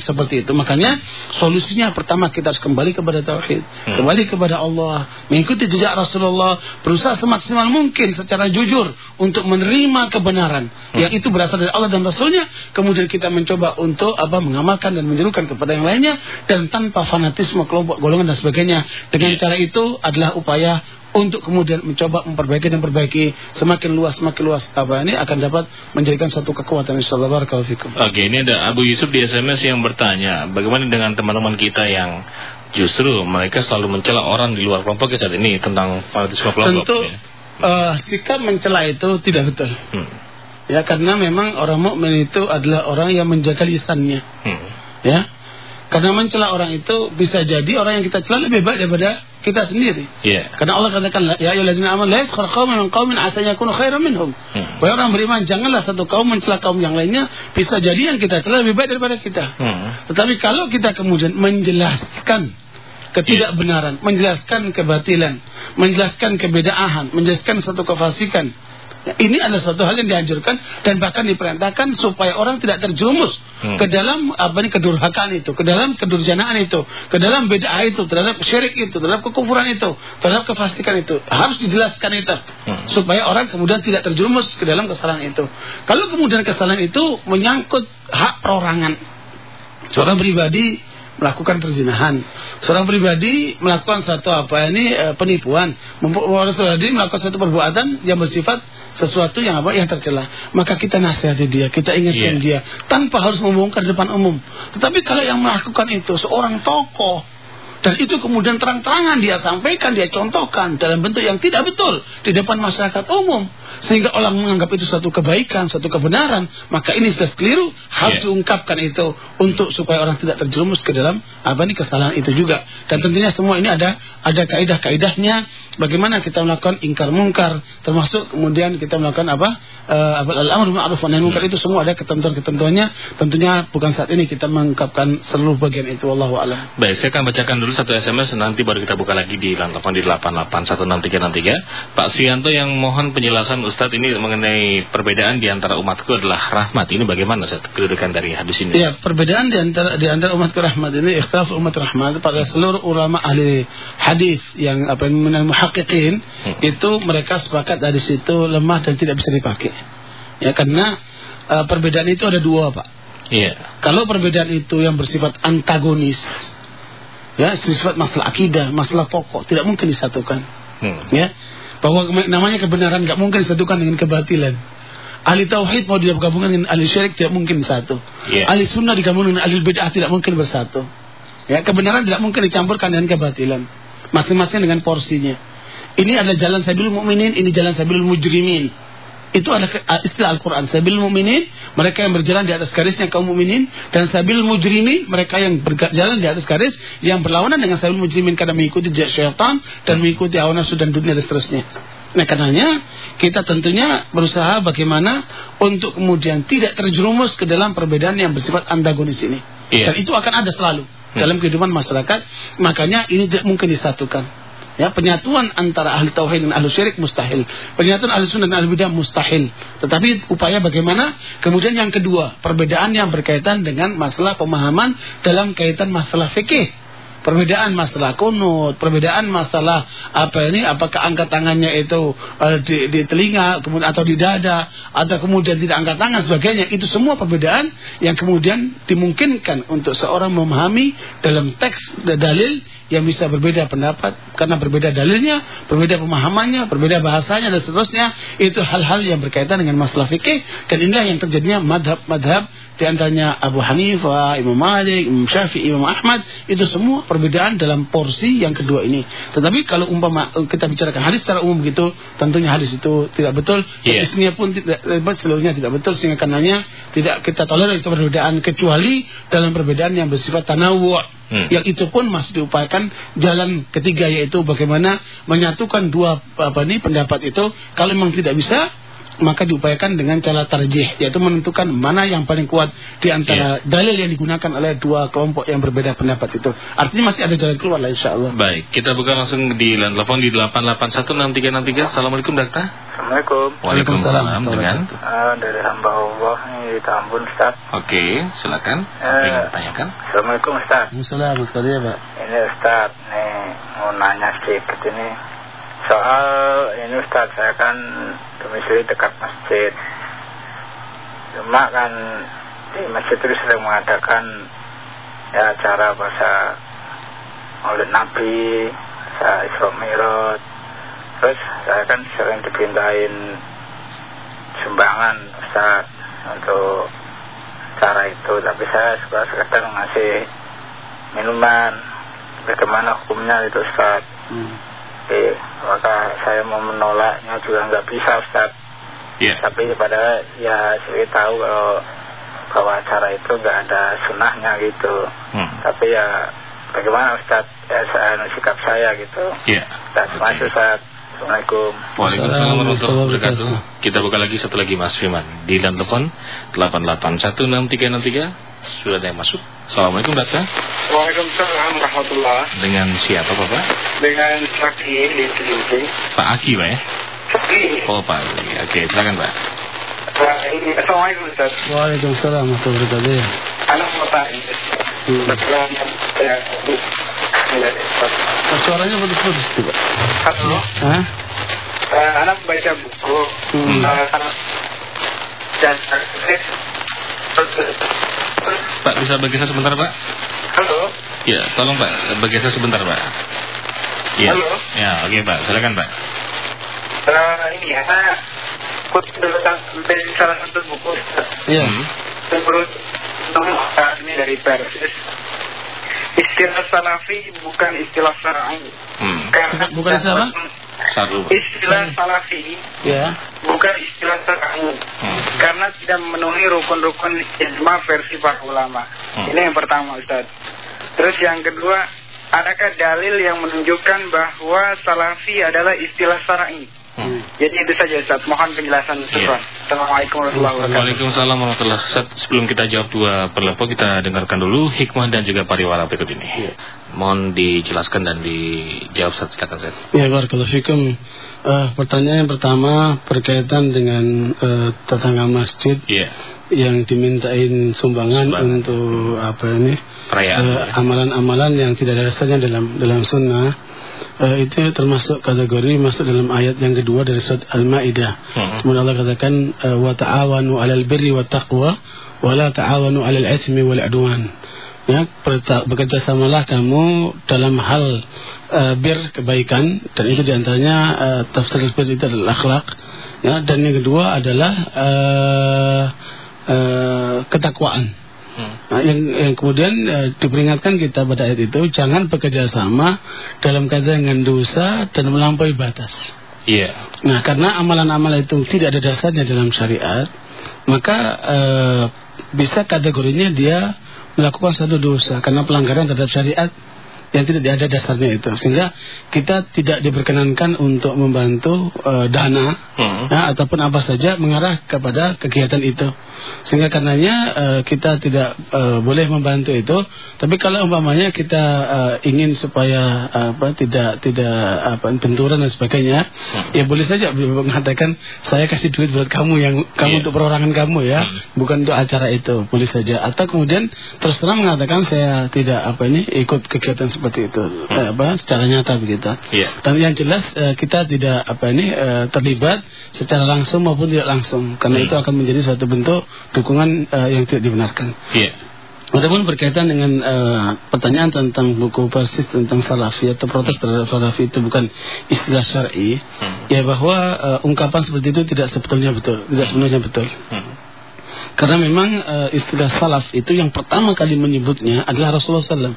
seperti itu. Makanya solusinya pertama kita harus kembali kepada tauhid, hmm. kembali kepada Allah, mengikuti jejak Rasulullah, berusaha semaksimal mungkin secara jujur untuk menerima kebenaran hmm. yang itu berasal dari Allah dan Rasulnya. Kemudian kita mencoba untuk apa mengamalkan dan menjerukan kepada yang lainnya dan tanpa fanatisme kelompok golongan dan sebagainya dengan yeah. cara itu adalah upaya untuk kemudian mencoba memperbaiki dan perbaiki semakin luas semakin luas apa ini akan dapat menjadikan satu kekuatan insyaallah barakallahu fikum. Oke, ini ada Abu Yusuf di SMS yang bertanya, bagaimana dengan teman-teman kita yang justru mereka selalu mencela orang di luar kelompok saat ini tentang fanatisme kelompok. Tentu ya. uh, sikap mencela itu tidak betul. Hmm. Ya karena memang orang mukmin itu adalah orang yang menjaga lisannya. Hmm. Ya. Karena mencela orang itu bisa jadi orang yang kita cela lebih baik daripada kita sendiri. Iya. Karena Allah katakan ya ayyuhallazina amanu la yaskhar qaumun min qaumin asa yakunu khairan minhum. Hmm. Wahai orang beriman janganlah satu kaum mencela kaum yang lainnya bisa jadi yang kita cela lebih baik daripada kita. Hmm. Tetapi kalau kita kemudian menjelaskan ketidakbenaran, menjelaskan kebatilan, menjelaskan kebedaan, menjelaskan satu kefasikan, ini adalah suatu hal yang dianjurkan dan bahkan diperintahkan supaya orang tidak terjerumus Hmm. ke dalam apa ini kedurhakaan itu, ke dalam kedurjanaan itu, ke dalam bid'ah itu, terhadap syirik itu, terhadap kekufuran itu, terhadap kefasikan itu. Harus dijelaskan itu Hmm. supaya orang kemudian tidak terjerumus ke dalam kesalahan itu. Kalau kemudian kesalahan itu menyangkut hak perorangan, seorang pribadi melakukan perzinahan, seorang pribadi melakukan satu apa ini eh, penipuan, Mempu- orang pribadi melakukan satu perbuatan yang bersifat sesuatu yang apa yang tercela, maka kita nasihati dia, kita ingatkan Iya. dia tanpa harus membongkar depan umum. Tetapi kalau yang melakukan itu seorang tokoh dan itu kemudian terang-terangan dia sampaikan, dia contohkan dalam bentuk yang tidak betul di depan masyarakat umum. Sehingga orang menganggap itu satu kebaikan, satu kebenaran. Maka ini sudah keliru, harus Iya. diungkapkan itu untuk supaya orang tidak terjerumus ke dalam apa ini kesalahan itu juga. Dan tentunya semua ini ada ada kaidah-kaidahnya bagaimana kita melakukan ingkar mungkar termasuk kemudian kita melakukan apa eh, apa al-amr ma'ruf nahi munkar itu semua ada ketentuan-ketentuannya. Tentunya bukan saat ini kita mengungkapkan seluruh bagian itu wallahu alam. Baik, saya akan bacakan dulu satu SMS nanti baru kita buka lagi di telepon di 8816363. Pak Suyanto yang mohon penjelasan Ustadz ini mengenai perbedaan di antara umatku adalah rahmat. Ini bagaimana Ustadz kedudukan dari hadis ini? Ya, perbedaan di antara di antara umat rahmat ini ikhtilaf umat rahmat pada seluruh ulama ahli hadis yang apa yang muhaqqiqin Hmm. itu mereka sepakat dari situ lemah dan tidak bisa dipakai. Ya, karena eh, perbedaan itu ada dua, Pak. Iya. Kalau perbedaan itu yang bersifat antagonis ya, sifat masalah akidah, masalah pokok tidak mungkin disatukan. Hmm. Ya. Bahwa namanya kebenaran nggak mungkin disatukan dengan kebatilan. Ahli tauhid mau digabungkan dengan ahli syirik tidak mungkin satu. Iya. Ahli sunnah digabungkan dengan ahli bid'ah tidak mungkin bersatu. Ya, kebenaran tidak mungkin dicampurkan dengan kebatilan. Masing-masing dengan porsinya. Ini adalah jalan sabilul mukminin, ini jalan sabilul mujrimin. Itu adalah ke- uh, istilah Al-Quran. Sabil mukminin, mereka yang berjalan di atas garisnya kaum mukminin. Dan sabil mujrimin, mereka yang berjalan di atas garis yang berlawanan dengan sabil mujrimin karena mengikuti jejak syaitan dan mengikuti hawa nafsu dan dunia dan seterusnya. Nah karenanya kita tentunya berusaha bagaimana untuk kemudian tidak terjerumus ke dalam perbedaan yang bersifat antagonis ini. Iya. Dan itu akan ada selalu dalam kehidupan masyarakat. Makanya ini tidak mungkin disatukan. Ya, penyatuan antara ahli tauhid dan ahli syirik mustahil. Penyatuan ahli sunnah dan ahli bidah mustahil. Tetapi upaya bagaimana? Kemudian yang kedua, perbedaan yang berkaitan dengan masalah pemahaman dalam kaitan masalah fikih. Perbedaan masalah kunut, perbedaan masalah apa ini, apakah angkat tangannya itu eh, di, di telinga, kemudian atau di dada, atau kemudian tidak angkat tangan sebagainya. Itu semua perbedaan yang kemudian dimungkinkan untuk seorang memahami dalam teks dalil yang bisa berbeda pendapat karena berbeda dalilnya, berbeda pemahamannya, berbeda bahasanya dan seterusnya. Itu hal-hal yang berkaitan dengan masalah fikih dan inilah yang terjadinya madhab-madhab di antaranya Abu Hanifah, Imam Malik, Imam Syafi'i, Imam Ahmad itu semua perbedaan dalam porsi yang kedua ini. Tetapi kalau umpama eh, kita bicarakan hadis secara umum begitu, tentunya hadis itu tidak betul. Dan isinya pun tidak seluruhnya tidak betul sehingga karenanya tidak kita tolerir itu perbedaan kecuali dalam perbedaan yang bersifat tanawu' Hmm. yang itu pun masih diupayakan jalan ketiga yaitu bagaimana menyatukan dua apa ini pendapat itu kalau memang tidak bisa maka diupayakan dengan cara tarjih yaitu menentukan mana yang paling kuat di antara dalil yang digunakan oleh dua kelompok yang berbeda pendapat itu artinya masih ada jalan keluar lah insya Allah Baik, kita buka langsung di telepon di 8816363. Assalamualaikum Dakta. Assalamualaikum Waalaikumsalam. dengan. Eh, dari hamba Allah ini di Tambun Ustaz Oke, silakan. Apa yang Eh. ditanyakan? Assalamualaikum Ustaz Assalamualaikum sekali ya Pak Ini Ustaz nih mau nanya sedikit ini Soal ini Ustaz saya kan domisili dekat masjid Cuma kan di masjid itu sering mengadakan ya acara bahasa Maulid Nabi, bahasa Isra Mi'raj. Terus saya kan sering dipindahin sumbangan Ustaz untuk cara itu tapi saya suka sekedar ngasih minuman bagaimana hukumnya itu Ustaz hmm. Eh, maka saya mau menolaknya juga nggak bisa Ustaz Iya. tapi pada ya saya tahu kalau bahwa acara itu nggak ada sunnahnya gitu Hmm. tapi ya bagaimana Ustaz ya saya, sikap saya gitu. Iya. Dan terima kasih Ustaz. Assalamualaikum. Waalaikumsalam warahmatullahi wabarakatuh. Kita buka lagi satu lagi Mas Firman di line telepon 8816363 sudah ada yang masuk. Assalamualaikum Bapak. Waalaikumsalam warahmatullah Dengan siapa Bapak? Dengan Saki di Cilincing Pak Aki Pak ya? Saki Oh Pak Aki. Oke silakan Pak. Ini Assalamualaikum Ustaz Waalaikumsalam warahmatullahi wabarakatuh. Ya. Anak mau tanya Hmm. Oh, Suaranya putus-putus Pak. Halo Hah? Eh, Anak baca buku Hmm. Eh, anak Dan Pak bisa bergeser sebentar Pak? Halo Ya tolong Pak bergeser sebentar Pak. Ya. Halo? Ya oke Pak silakan Pak. Eh, Ini ya Saya kutip tentang dari salah satu buku. Iya. Hmm. Menurut saat ini dari Persis Istilah salafi bukan istilah syar'i. Hmm. Karena Bukan istilah apa? Istilah salafi Ya. bukan istilah syar'i. Hmm. Karena tidak memenuhi rukun-rukun ijma versi para ulama. Hmm. Ini yang pertama Ustaz. Terus yang kedua, adakah dalil yang menunjukkan bahwa salafi adalah istilah syar'i? Hmm. Jadi itu saja Ustaz. Mohon penjelasan Ustaz. Iya. Assalamualaikum warahmatullahi wabarakatuh. Waalaikumsalam warahmatullahi wabarakatuh. Sebelum kita jawab dua perlepo, kita dengarkan dulu hikmah dan juga pariwara berikut ini. Mohon dijelaskan dan dijawab satu silakan Zed. Ya, barakallahu fikum. Eh, pertanyaan yang pertama berkaitan dengan eh, tetangga masjid Iya. yang dimintain sumbangan Sumbangan. untuk apa ini eh, amalan-amalan yang tidak ada dasarnya dalam dalam sunnah eh, itu termasuk kategori masuk dalam ayat yang kedua dari surat Al-Maidah. Hmm. Kemudian Allah katakan wa ta'awanu 'alal birri wat taqwa wa la ta'awanu 'alal itsmi wal 'udwan. Ya, bekerja samalah kamu dalam hal eh, bir kebaikan dan itu di antaranya uh, tafsir bir itu adalah akhlak. Ya, dan yang kedua adalah eh, eh, ketakwaan. Hmm. Nah, yang, yang kemudian eh, diperingatkan kita pada ayat itu jangan bekerja sama dalam dengan dosa dan melampaui batas. Iya. Nah, karena amalan-amalan itu tidak ada dasarnya dalam syariat, maka eh, bisa kategorinya dia melakukan satu dosa karena pelanggaran terhadap syariat yang tidak ada dasarnya itu, sehingga kita tidak diperkenankan untuk membantu eh, dana Hmm. ya, ataupun apa saja mengarah kepada kegiatan itu sehingga karenanya eh, kita tidak eh, boleh membantu itu tapi kalau umpamanya kita eh, ingin supaya apa tidak tidak apa benturan dan sebagainya ya boleh saja mengatakan saya kasih duit buat kamu yang kamu Iya. untuk perorangan kamu ya Hmm. bukan untuk acara itu boleh saja atau kemudian terus terang mengatakan saya tidak apa ini ikut kegiatan seperti itu eh, apa secara nyata begitu Iya. dan yang jelas eh, kita tidak apa ini eh, terlibat secara langsung maupun tidak langsung karena Hmm. itu akan menjadi suatu bentuk dukungan eh, yang tidak dibenarkan. Iya. Adapun berkaitan dengan eh, pertanyaan tentang buku persis tentang salafi atau protes terhadap salafi itu bukan istilah syar'i, Hmm. ya bahwa eh, ungkapan seperti itu tidak sebetulnya betul, tidak sebenarnya betul. Hmm. Karena memang eh, istilah salaf itu yang pertama kali menyebutnya adalah Rasulullah SAW.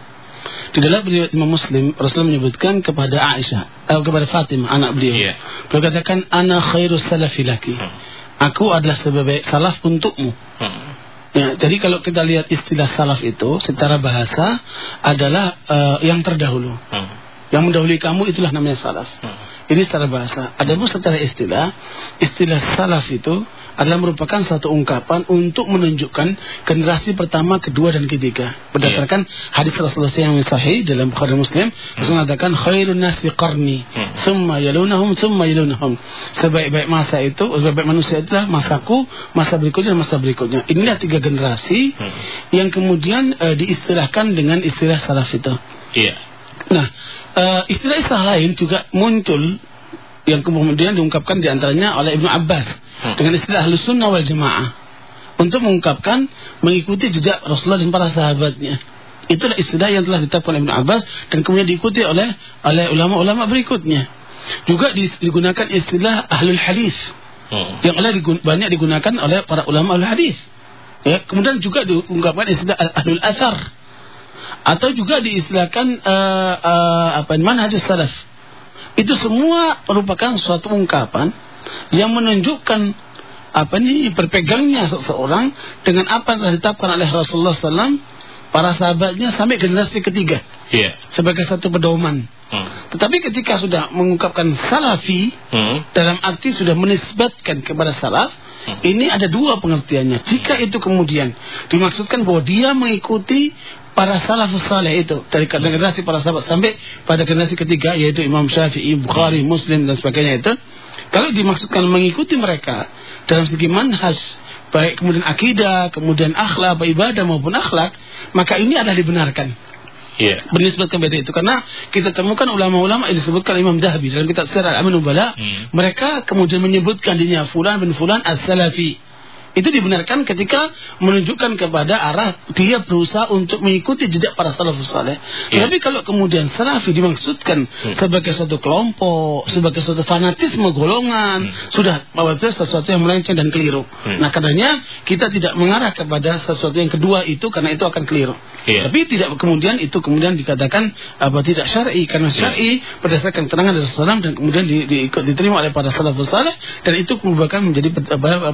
Di dalam riwayat Imam Muslim, Rasulullah menyebutkan kepada Aisyah, eh, kepada Fatimah, anak beliau. Iya. Beliau katakan, Ana khairus salafi laki. Hmm. Aku adalah sebaik salaf untukmu. Hmm. Ya, jadi kalau kita lihat istilah salaf itu secara bahasa adalah eh, yang terdahulu. Hmm. Yang mendahului kamu itulah namanya salaf. Hmm. Ini secara bahasa. Adapun secara istilah, istilah salaf itu adalah merupakan satu ungkapan untuk menunjukkan generasi pertama, kedua dan ketiga. Berdasarkan hadis Rasulullah yang sahih dalam Bukhari Muslim, Rasul mengatakan khairun nasi qarni, Hmm. summa yalunahum, summa yalunahum. Sebaik-baik masa itu, sebaik-baik manusia itulah masaku, masa berikutnya, dan masa berikutnya. Inilah tiga generasi Hmm. yang kemudian eh, diistilahkan dengan istilah salaf itu. Iya. Nah, eh, istilah-istilah lain juga muncul yang kemudian diungkapkan di antaranya oleh Ibnu Abbas Hmm. dengan istilah Ahlus Sunnah wal Jamaah untuk mengungkapkan mengikuti jejak Rasulullah dan para sahabatnya. Itulah istilah yang telah ditetapkan oleh Ibnu Abbas dan kemudian diikuti oleh oleh ulama-ulama berikutnya. Juga digunakan istilah Ahlul Hadis Hmm. yang oleh digun- banyak digunakan oleh para ulama Ahlul Hadis. Ya, kemudian juga diungkapkan istilah Ahlul Asar atau juga diistilahkan eh, eh, apa manhaj salaf. Itu semua merupakan suatu ungkapan yang menunjukkan apa nih berpegangnya seseorang dengan apa yang telah ditetapkan oleh Rasulullah SAW para sahabatnya sampai generasi ketiga Iya. sebagai satu pedoman. Hmm. Tetapi ketika sudah mengungkapkan salafi Hmm. dalam arti sudah menisbatkan kepada salaf, Hmm. ini ada dua pengertiannya. Jika itu kemudian dimaksudkan bahwa dia mengikuti para salafus saleh itu dari generasi para sahabat sampai pada generasi ketiga yaitu Imam Syafi'i, Bukhari, Muslim dan sebagainya itu, kalau dimaksudkan mengikuti mereka dalam segi manhaj baik kemudian akidah, kemudian akhlak, baik ibadah maupun akhlak, maka ini adalah dibenarkan Iya. menisbatkan beda itu karena kita temukan ulama-ulama yang disebutkan Imam Dahabi dalam kitab Sirah Al-Amin Ubala Hmm. mereka kemudian menyebutkan dirinya fulan bin fulan as-salafi itu dibenarkan ketika menunjukkan kepada arah dia berusaha untuk mengikuti jejak para salafus saleh. Iya. Tapi kalau kemudian salafi dimaksudkan Hmm. sebagai suatu kelompok, sebagai suatu fanatisme golongan, Hmm. sudah bahwa sesuatu yang melenceng dan keliru. Hmm. Nah, karenanya kita tidak mengarah kepada sesuatu yang kedua itu karena itu akan keliru. Iya. Tapi tidak kemudian itu kemudian dikatakan apa tidak syar'i karena syar'i berdasarkan keterangan dari Rasulullah dan kemudian di, di- diterima oleh para salafus saleh dan itu merupakan menjadi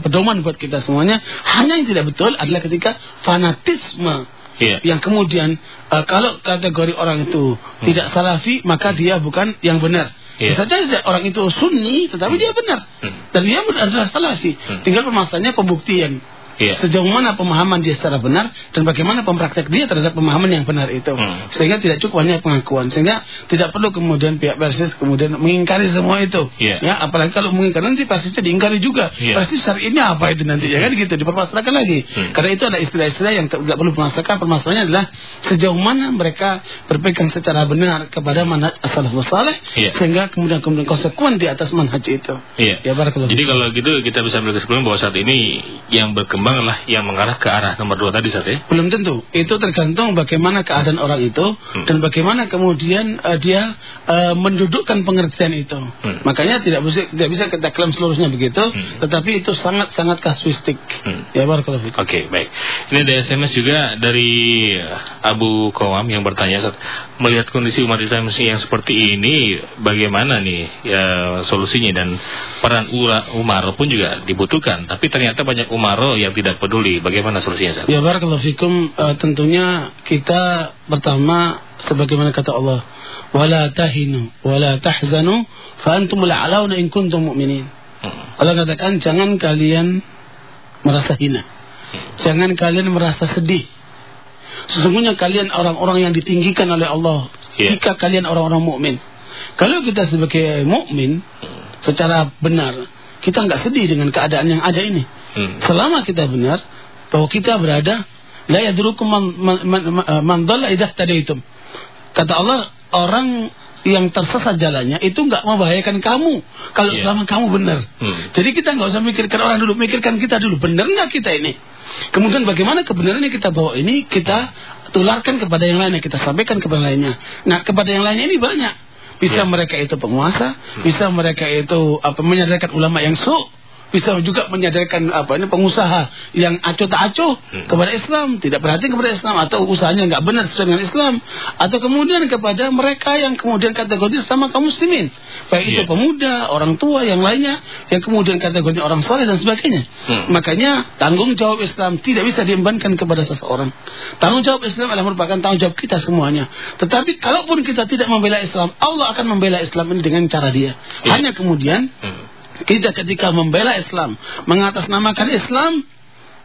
pedoman buat kita semuanya. Hanya yang tidak betul adalah ketika fanatisme Iya. yang kemudian uh, kalau kategori orang itu tidak salafi maka dia bukan yang benar. Iya. Bisa saja orang itu sunni tetapi dia benar Hmm. dan dia adalah salafi. Hmm. Tinggal permasalahannya pembuktian. Iya. Sejauh mana pemahaman dia secara benar dan bagaimana pempraktek dia terhadap pemahaman yang benar itu. Hmm. Sehingga tidak cukup hanya pengakuan. Sehingga tidak perlu kemudian pihak Persis kemudian mengingkari semua itu. Iya. Ya, apalagi kalau mengingkari nanti Persisnya diingkari juga. Iya. Persis syari ini apa itu nanti ya kan gitu dipermasalahkan lagi. Hmm. Karena itu ada istilah-istilah yang tidak perlu dipermasalahkan. Permasalahannya adalah sejauh mana mereka berpegang secara benar kepada manhaj as-salafus saleh Iya. sehingga kemudian kemudian konsekuen di atas manhaj itu. Iya. Ya barakallahu. Jadi kalau gitu kita bisa ambil kesimpulan bahwa saat ini yang berkembang adalah yang mengarah ke arah nomor dua tadi saat ya. Belum tentu. Itu tergantung bagaimana keadaan orang itu Hmm. dan bagaimana kemudian eh, dia eh, mendudukkan pengertian itu. Hmm. Makanya tidak bisa tidak bisa kita klaim seluruhnya begitu, Hmm. tetapi itu sangat sangat kasuistik. Hmm. Ya barakallahu. Oke, baik. Ini ada SMS juga dari Abu Kawam yang bertanya, Ustaz, melihat kondisi umat Islam yang seperti ini, bagaimana nih ya, solusinya dan peran Umar pun juga dibutuhkan, tapi ternyata banyak Umaro yang tidak peduli. Bagaimana solusinya, Ustaz? Ya barakallahu fikum Eh, tentunya kita pertama sebagaimana kata Allah wala tahinu wala tahzanu fa antumul a'launa in kuntum mu'minin. Hmm. Allah katakan jangan kalian merasa hina. Jangan kalian merasa sedih. Sesungguhnya kalian orang-orang yang ditinggikan oleh Allah Iya. jika kalian orang-orang mukmin. Kalau kita sebagai mukmin secara benar, kita nggak sedih dengan keadaan yang ada ini. Hmm. Selama kita benar bahwa kita berada la yadrukum man man, man, man dhalla idza tadaitum. Kata Allah, orang yang tersesat jalannya itu nggak membahayakan kamu kalau Iya. selama kamu benar. Hmm. Jadi kita nggak usah mikirkan orang dulu, mikirkan kita dulu. Benar nggak kita ini? Kemudian bagaimana kebenaran yang kita bawa ini kita tularkan kepada yang lainnya, kita sampaikan kepada yang lainnya. Nah kepada yang lainnya ini banyak. Bisa Ya. mereka itu penguasa, bisa mereka itu apa menyadarkan ulama yang su, bisa juga menyadarkan apa ini pengusaha yang acuh tak acuh Hmm. kepada Islam, tidak perhatian kepada Islam atau usahanya nggak benar sesuai dengan Islam, atau kemudian kepada mereka yang kemudian kategori sama kaum muslimin, baik itu Ya. pemuda, orang tua, yang lainnya, yang kemudian kategori orang soleh dan sebagainya. Hmm. Makanya tanggung jawab Islam tidak bisa diembankan kepada seseorang. Tanggung jawab Islam adalah merupakan tanggung jawab kita semuanya. Tetapi kalaupun kita tidak membela Islam, Allah akan membela Islam ini dengan cara Dia. Ya. Hanya kemudian Hmm. Kita ketika membela Islam, mengatasnamakan Islam,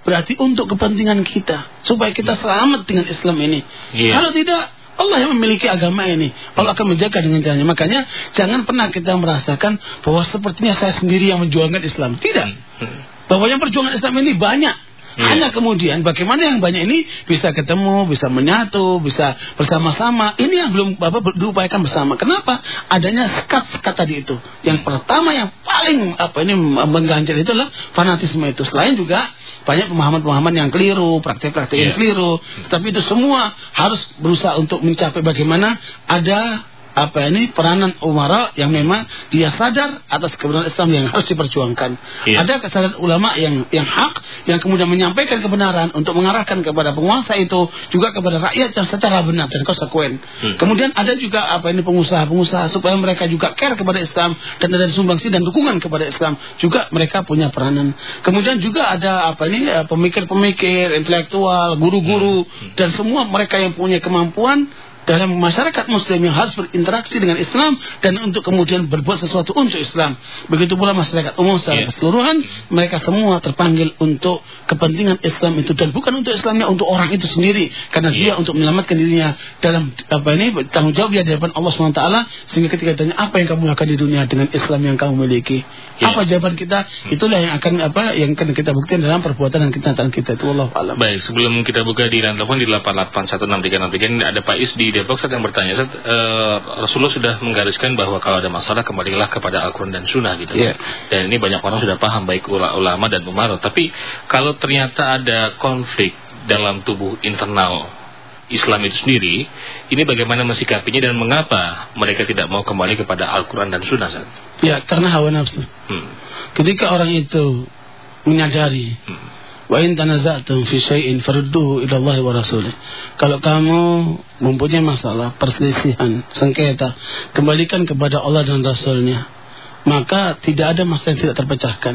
berarti untuk kepentingan kita, supaya kita selamat dengan Islam ini. Iya. Kalau tidak, Allah yang memiliki agama ini, Allah akan menjaga dengan caranya. Makanya jangan pernah kita merasakan bahwa sepertinya saya sendiri yang menjuangkan Islam. Tidak. Hmm. Bahwa yang perjuangan Islam ini banyak. Iya. Hanya kemudian bagaimana yang banyak ini bisa ketemu, bisa menyatu, bisa bersama-sama. Ini yang belum Bapak diupayakan bersama. Kenapa? Adanya sekat-sekat tadi itu. Yang pertama yang paling apa ini mengganjal itu adalah fanatisme itu. Selain juga banyak pemahaman-pemahaman yang keliru, praktek-praktek yang Iya. keliru. Tetapi itu semua harus berusaha untuk mencapai bagaimana ada apa ini peranan umara yang memang dia sadar atas kebenaran Islam yang harus diperjuangkan. Iya. Ada kesadaran ulama yang yang hak yang kemudian menyampaikan kebenaran untuk mengarahkan kepada penguasa itu juga kepada rakyat yang secara benar dan konsekuen. Hmm. Kemudian ada juga apa ini pengusaha-pengusaha supaya mereka juga care kepada Islam dan ada sumbangsi dan dukungan kepada Islam juga mereka punya peranan. Kemudian juga ada apa ini eh, pemikir-pemikir intelektual, guru-guru dan semua mereka yang punya kemampuan dalam masyarakat muslim yang harus berinteraksi dengan Islam dan untuk kemudian berbuat sesuatu untuk Islam. Begitu pula masyarakat umum secara Iya. keseluruhan, mereka semua terpanggil untuk kepentingan Islam itu dan bukan untuk Islamnya untuk orang itu sendiri karena dia untuk menyelamatkan dirinya dalam apa ini tanggung jawab dia di hadapan Allah SWT sehingga ketika ditanya apa yang kamu lakukan di dunia dengan Islam yang kamu miliki. Iya. Apa jawaban kita? Itulah yang akan apa yang akan kita buktikan dalam perbuatan dan kenyataan kita itu Allah alam. Baik, sebelum kita buka di telepon di 8816363 ini ada Pak Is di Depok Ustaz yang bertanya, Ustaz, eh, Rasulullah sudah menggariskan bahwa kalau ada masalah kembalilah kepada Al-Quran dan Sunnah gitu. Iya. Dan ini banyak orang sudah paham baik ula- ulama dan umaroh. Tapi kalau ternyata ada konflik dalam tubuh internal Islam itu sendiri, ini bagaimana mensikapinya dan mengapa mereka tidak mau kembali kepada Al-Quran dan Sunnah? Ustaz? Ya, karena hawa nafsu. Hmm. Ketika orang itu menyadari Hmm. Wa in tanaza'tum fi syai'in farudduhu ila Allah wa rasulih. Kalau kamu mempunyai masalah, perselisihan, sengketa, kembalikan kepada Allah dan Rasulnya. Maka tidak ada masalah yang tidak terpecahkan.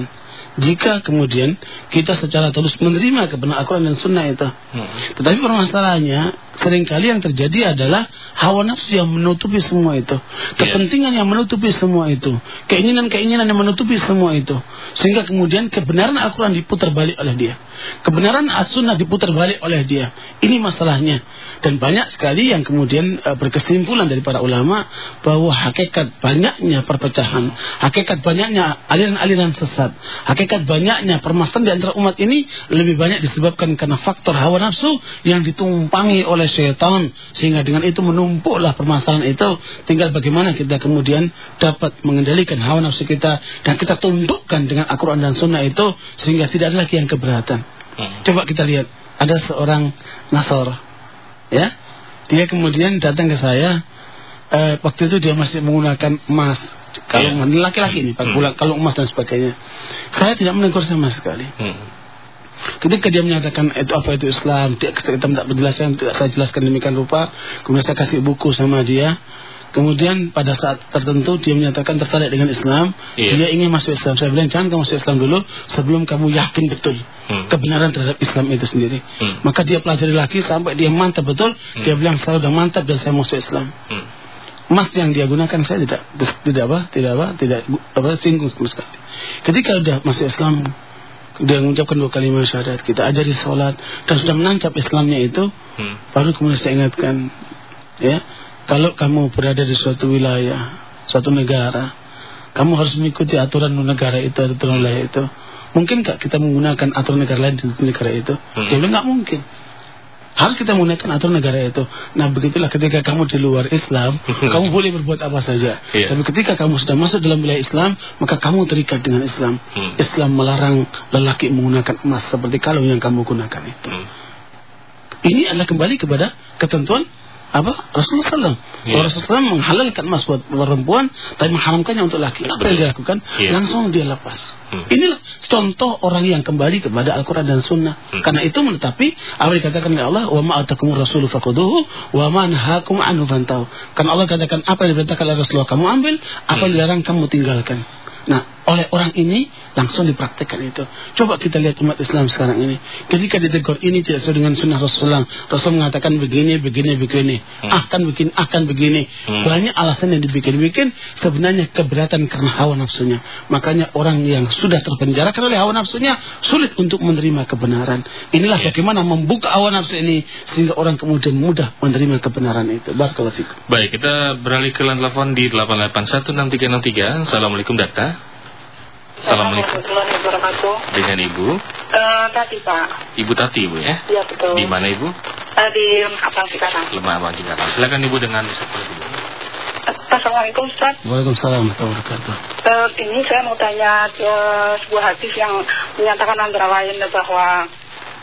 Jika kemudian kita secara terus menerima kebenaran Al-Quran dan Sunnah itu. Hmm. Tetapi permasalahannya sering kali yang terjadi adalah hawa nafsu yang menutupi semua itu. Kepentingan yang menutupi semua itu. Keinginan-keinginan yang menutupi semua itu. Sehingga kemudian kebenaran Al-Quran diputar balik oleh dia. Kebenaran As-Sunnah diputar balik oleh dia. Ini masalahnya. Dan banyak sekali yang kemudian eh, berkesimpulan dari para ulama bahwa hakikat banyaknya perpecahan, hakikat banyaknya aliran-aliran sesat, hakikat banyaknya permasalahan di antara umat ini lebih banyak disebabkan karena faktor hawa nafsu yang ditumpangi oleh syaitan sehingga dengan itu menumpuklah permasalahan itu tinggal bagaimana kita kemudian dapat mengendalikan hawa nafsu kita dan kita tundukkan dengan Al-Quran dan Sunnah itu sehingga tidak ada lagi yang keberatan Hmm. coba kita lihat ada seorang Nasor ya dia kemudian datang ke saya eh, waktu itu dia masih menggunakan emas kalau Iya. laki-laki ini Hmm. kalau emas dan sebagainya saya tidak menegur sama sekali Hmm. Ketika dia menyatakan itu apa itu Islam, dia kita minta penjelasan, tidak saya jelaskan demikian rupa. Kemudian saya kasih buku sama dia. Kemudian pada saat tertentu dia menyatakan tertarik dengan Islam, Iya. dia ingin masuk Islam. Saya bilang jangan kamu masuk Islam dulu sebelum kamu yakin betul Hmm. kebenaran terhadap Islam itu sendiri. Hmm. Maka dia pelajari lagi sampai dia mantap betul. Dia bilang saya sudah mantap dan saya masuk Islam. Hmm. Emas yang dia gunakan saya tidak tidak apa tidak apa tidak apa singgung sama sekali. Ketika sudah masuk Islam dia mengucapkan dua kalimat syahadat. Kita ajari sholat dan sudah menancap Islamnya itu Hmm. baru kemudian saya ingatkan ya kalau kamu berada di suatu wilayah suatu negara kamu harus mengikuti aturan negara itu aturan wilayah itu. Mungkin nggak kita menggunakan aturan negara lain di negara itu? Hmm. dia bilang nggak mungkin harus kita menggunakan aturan negara itu. Nah begitulah ketika kamu di luar Islam, kamu boleh berbuat apa saja. Iya. Tapi ketika kamu sudah masuk dalam wilayah Islam, maka kamu terikat dengan Islam. Hmm. Islam melarang lelaki menggunakan emas seperti kalau yang kamu gunakan itu. Hmm. Ini adalah kembali kepada ketentuan apa Rasulullah SAW. Iya. Rasulullah SAW menghalalkan emas buat perempuan, tapi mengharamkannya untuk laki. Apa yang Betul. dia lakukan? Iya. Langsung dia lepas. Hmm. Inilah contoh orang yang kembali kepada Al-Quran dan Sunnah. Hmm. Karena itu menetapi apa dikatakan oleh Allah, wa ma'atakumur rasulu fakuduhu, wa ma nahakum anhu fantahu. Karena Allah katakan apa yang diperintahkan oleh Rasulullah kamu ambil, apa yang dilarang kamu tinggalkan. Nah, oleh orang ini langsung dipraktekkan itu. Coba kita lihat umat Islam sekarang ini. Ketika ditegur ini tidak sesuai dengan sunnah Rasulullah. Rasul mengatakan begini, begini, begini. Hmm. Akan bikin, akan begini. Hmm. Banyak alasan yang dibikin-bikin. Sebenarnya keberatan karena hawa nafsunya. Makanya orang yang sudah terpenjarakan oleh hawa nafsunya sulit untuk menerima kebenaran. Inilah Ya. bagaimana membuka hawa nafsu ini sehingga orang kemudian mudah menerima kebenaran itu. Barakallahu. Baik, kita beralih ke telepon di 8816363. Assalamualaikum Data. Assalamualaikum. warahmatullahi wabarakatuh. Dengan Ibu, Eh, tadi Pak, Ibu Tati Ibu ya. ya betul. Di mana Ibu? Eh, di Abang sekarang. Lemah Abang Cikarang. Silakan Ibu dengan seperti ini. Assalamualaikum Ustaz. Waalaikumsalam warahmatullahi wabarakatuh. Eh, ini saya mau tanya eh, sebuah hadis yang menyatakan antara lain bahwa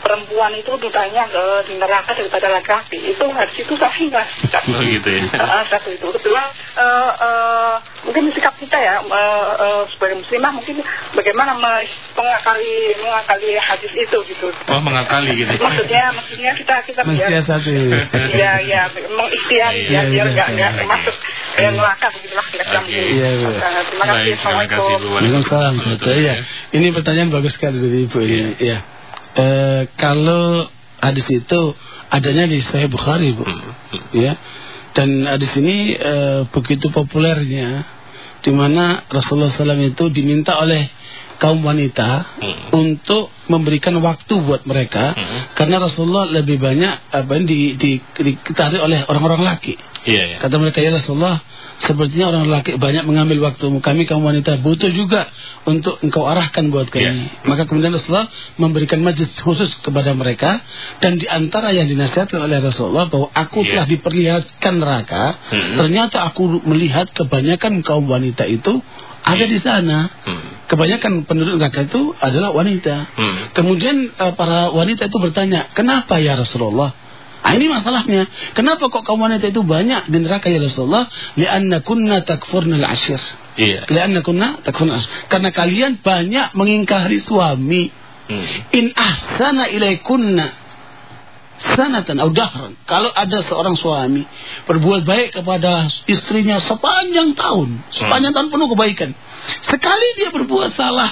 perempuan itu dudanya ke di neraka daripada laki-laki itu hadis itu sahih mas Oh gitu ya. Satu itu kedua eh, eh, mungkin sikap kita ya eh, eh, sebagai muslimah mungkin bagaimana me- mengakali mengakali hadis itu gitu Oh mengakali gitu. maksudnya maksudnya kita kita biar Mensiasati. ya ya mengikhtiari Iya, ya biar iya, nggak iya. nggak masuk ke neraka begitulah kira-kira Oke. mungkin. Iya, iya. Ah, terima kasih Baik, terima kasih Bu. assalamualaikum Waalaikumsalam. Ini pertanyaan bagus sekali dari Ibu ini. Ya. Eh, kalau hadis itu adanya di Sahih Bukhari, Bu. Ya. Dan hadis ini eh, begitu populernya di mana Rasulullah SAW itu diminta oleh kaum wanita Hmm. untuk memberikan waktu buat mereka Hmm. karena Rasulullah lebih banyak apa di, di, ditarik oleh orang-orang laki. Iya ya. Kata mereka ya Rasulullah, sepertinya orang laki banyak mengambil waktu kami kaum wanita butuh juga untuk engkau arahkan buat kami. Maka kemudian Rasulullah memberikan majlis khusus kepada mereka dan di antara yang dinasihatkan oleh Rasulullah bahwa aku Iya. telah diperlihatkan neraka, Hmm. ternyata aku melihat kebanyakan kaum wanita itu ada di sana. Hmm. Kebanyakan penduduk neraka itu adalah wanita. Hmm. Kemudian eh, para wanita itu bertanya, kenapa ya Rasulullah? Ah, ini masalahnya. Kenapa kok kaum wanita itu banyak di neraka ya Rasulullah? Lianna kunna takfurna al-ashir. Iya. Lianna kunna takfurna al-ashir. Karena kalian banyak mengingkari suami. Hmm. In ahsana ilaikunna sanatan atau dahran. Kalau ada seorang suami berbuat baik kepada istrinya sepanjang tahun, sepanjang tahun penuh kebaikan. Sekali dia berbuat salah,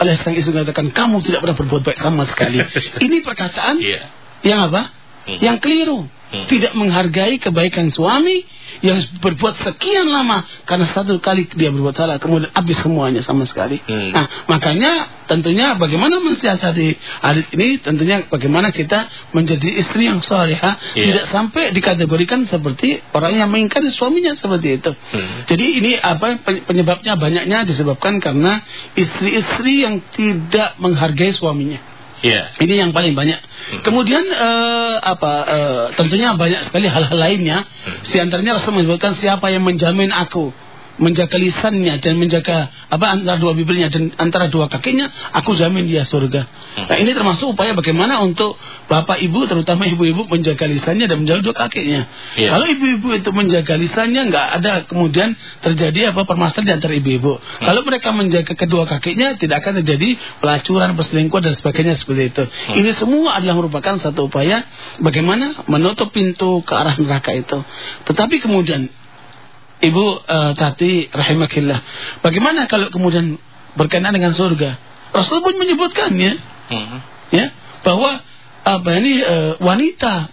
oleh sang istri mengatakan kamu tidak pernah berbuat baik sama sekali. Ini perkataan Iya. yang apa? Hmm. Yang keliru. Hmm. Tidak menghargai kebaikan suami yang berbuat sekian lama karena satu kali dia berbuat salah kemudian habis semuanya sama sekali. Hmm. Nah, makanya tentunya bagaimana mensiasati hadis ini tentunya bagaimana kita menjadi istri yang salihah Iya. tidak sampai dikategorikan seperti orang yang mengingkari suaminya seperti itu. Hmm. Jadi ini apa pen- penyebabnya banyaknya disebabkan karena istri-istri yang tidak menghargai suaminya. Iya. Ini yang paling banyak. Kemudian eh, apa? eh, tentunya banyak sekali hal-hal lainnya. Di antaranya Rasul menyebutkan siapa yang menjamin aku menjaga lisannya dan menjaga apa antara dua bibirnya dan antara dua kakinya, aku jamin dia surga. Nah ini termasuk upaya bagaimana untuk bapak ibu terutama ibu-ibu menjaga lisannya dan menjaga dua kakinya. Iya. Kalau ibu-ibu itu menjaga lisannya nggak ada kemudian terjadi apa permasalahan di antara ibu-ibu. Kalau mereka menjaga kedua kakinya tidak akan terjadi pelacuran, perselingkuhan dan sebagainya seperti itu. Ini semua adalah merupakan satu upaya bagaimana menutup pintu ke arah neraka itu. Tetapi kemudian Ibu eh, Tati rahimahillah, bagaimana kalau kemudian berkenaan dengan surga? Rasul pun menyebutkannya Hmm. ya bahwa apa ini eh, wanita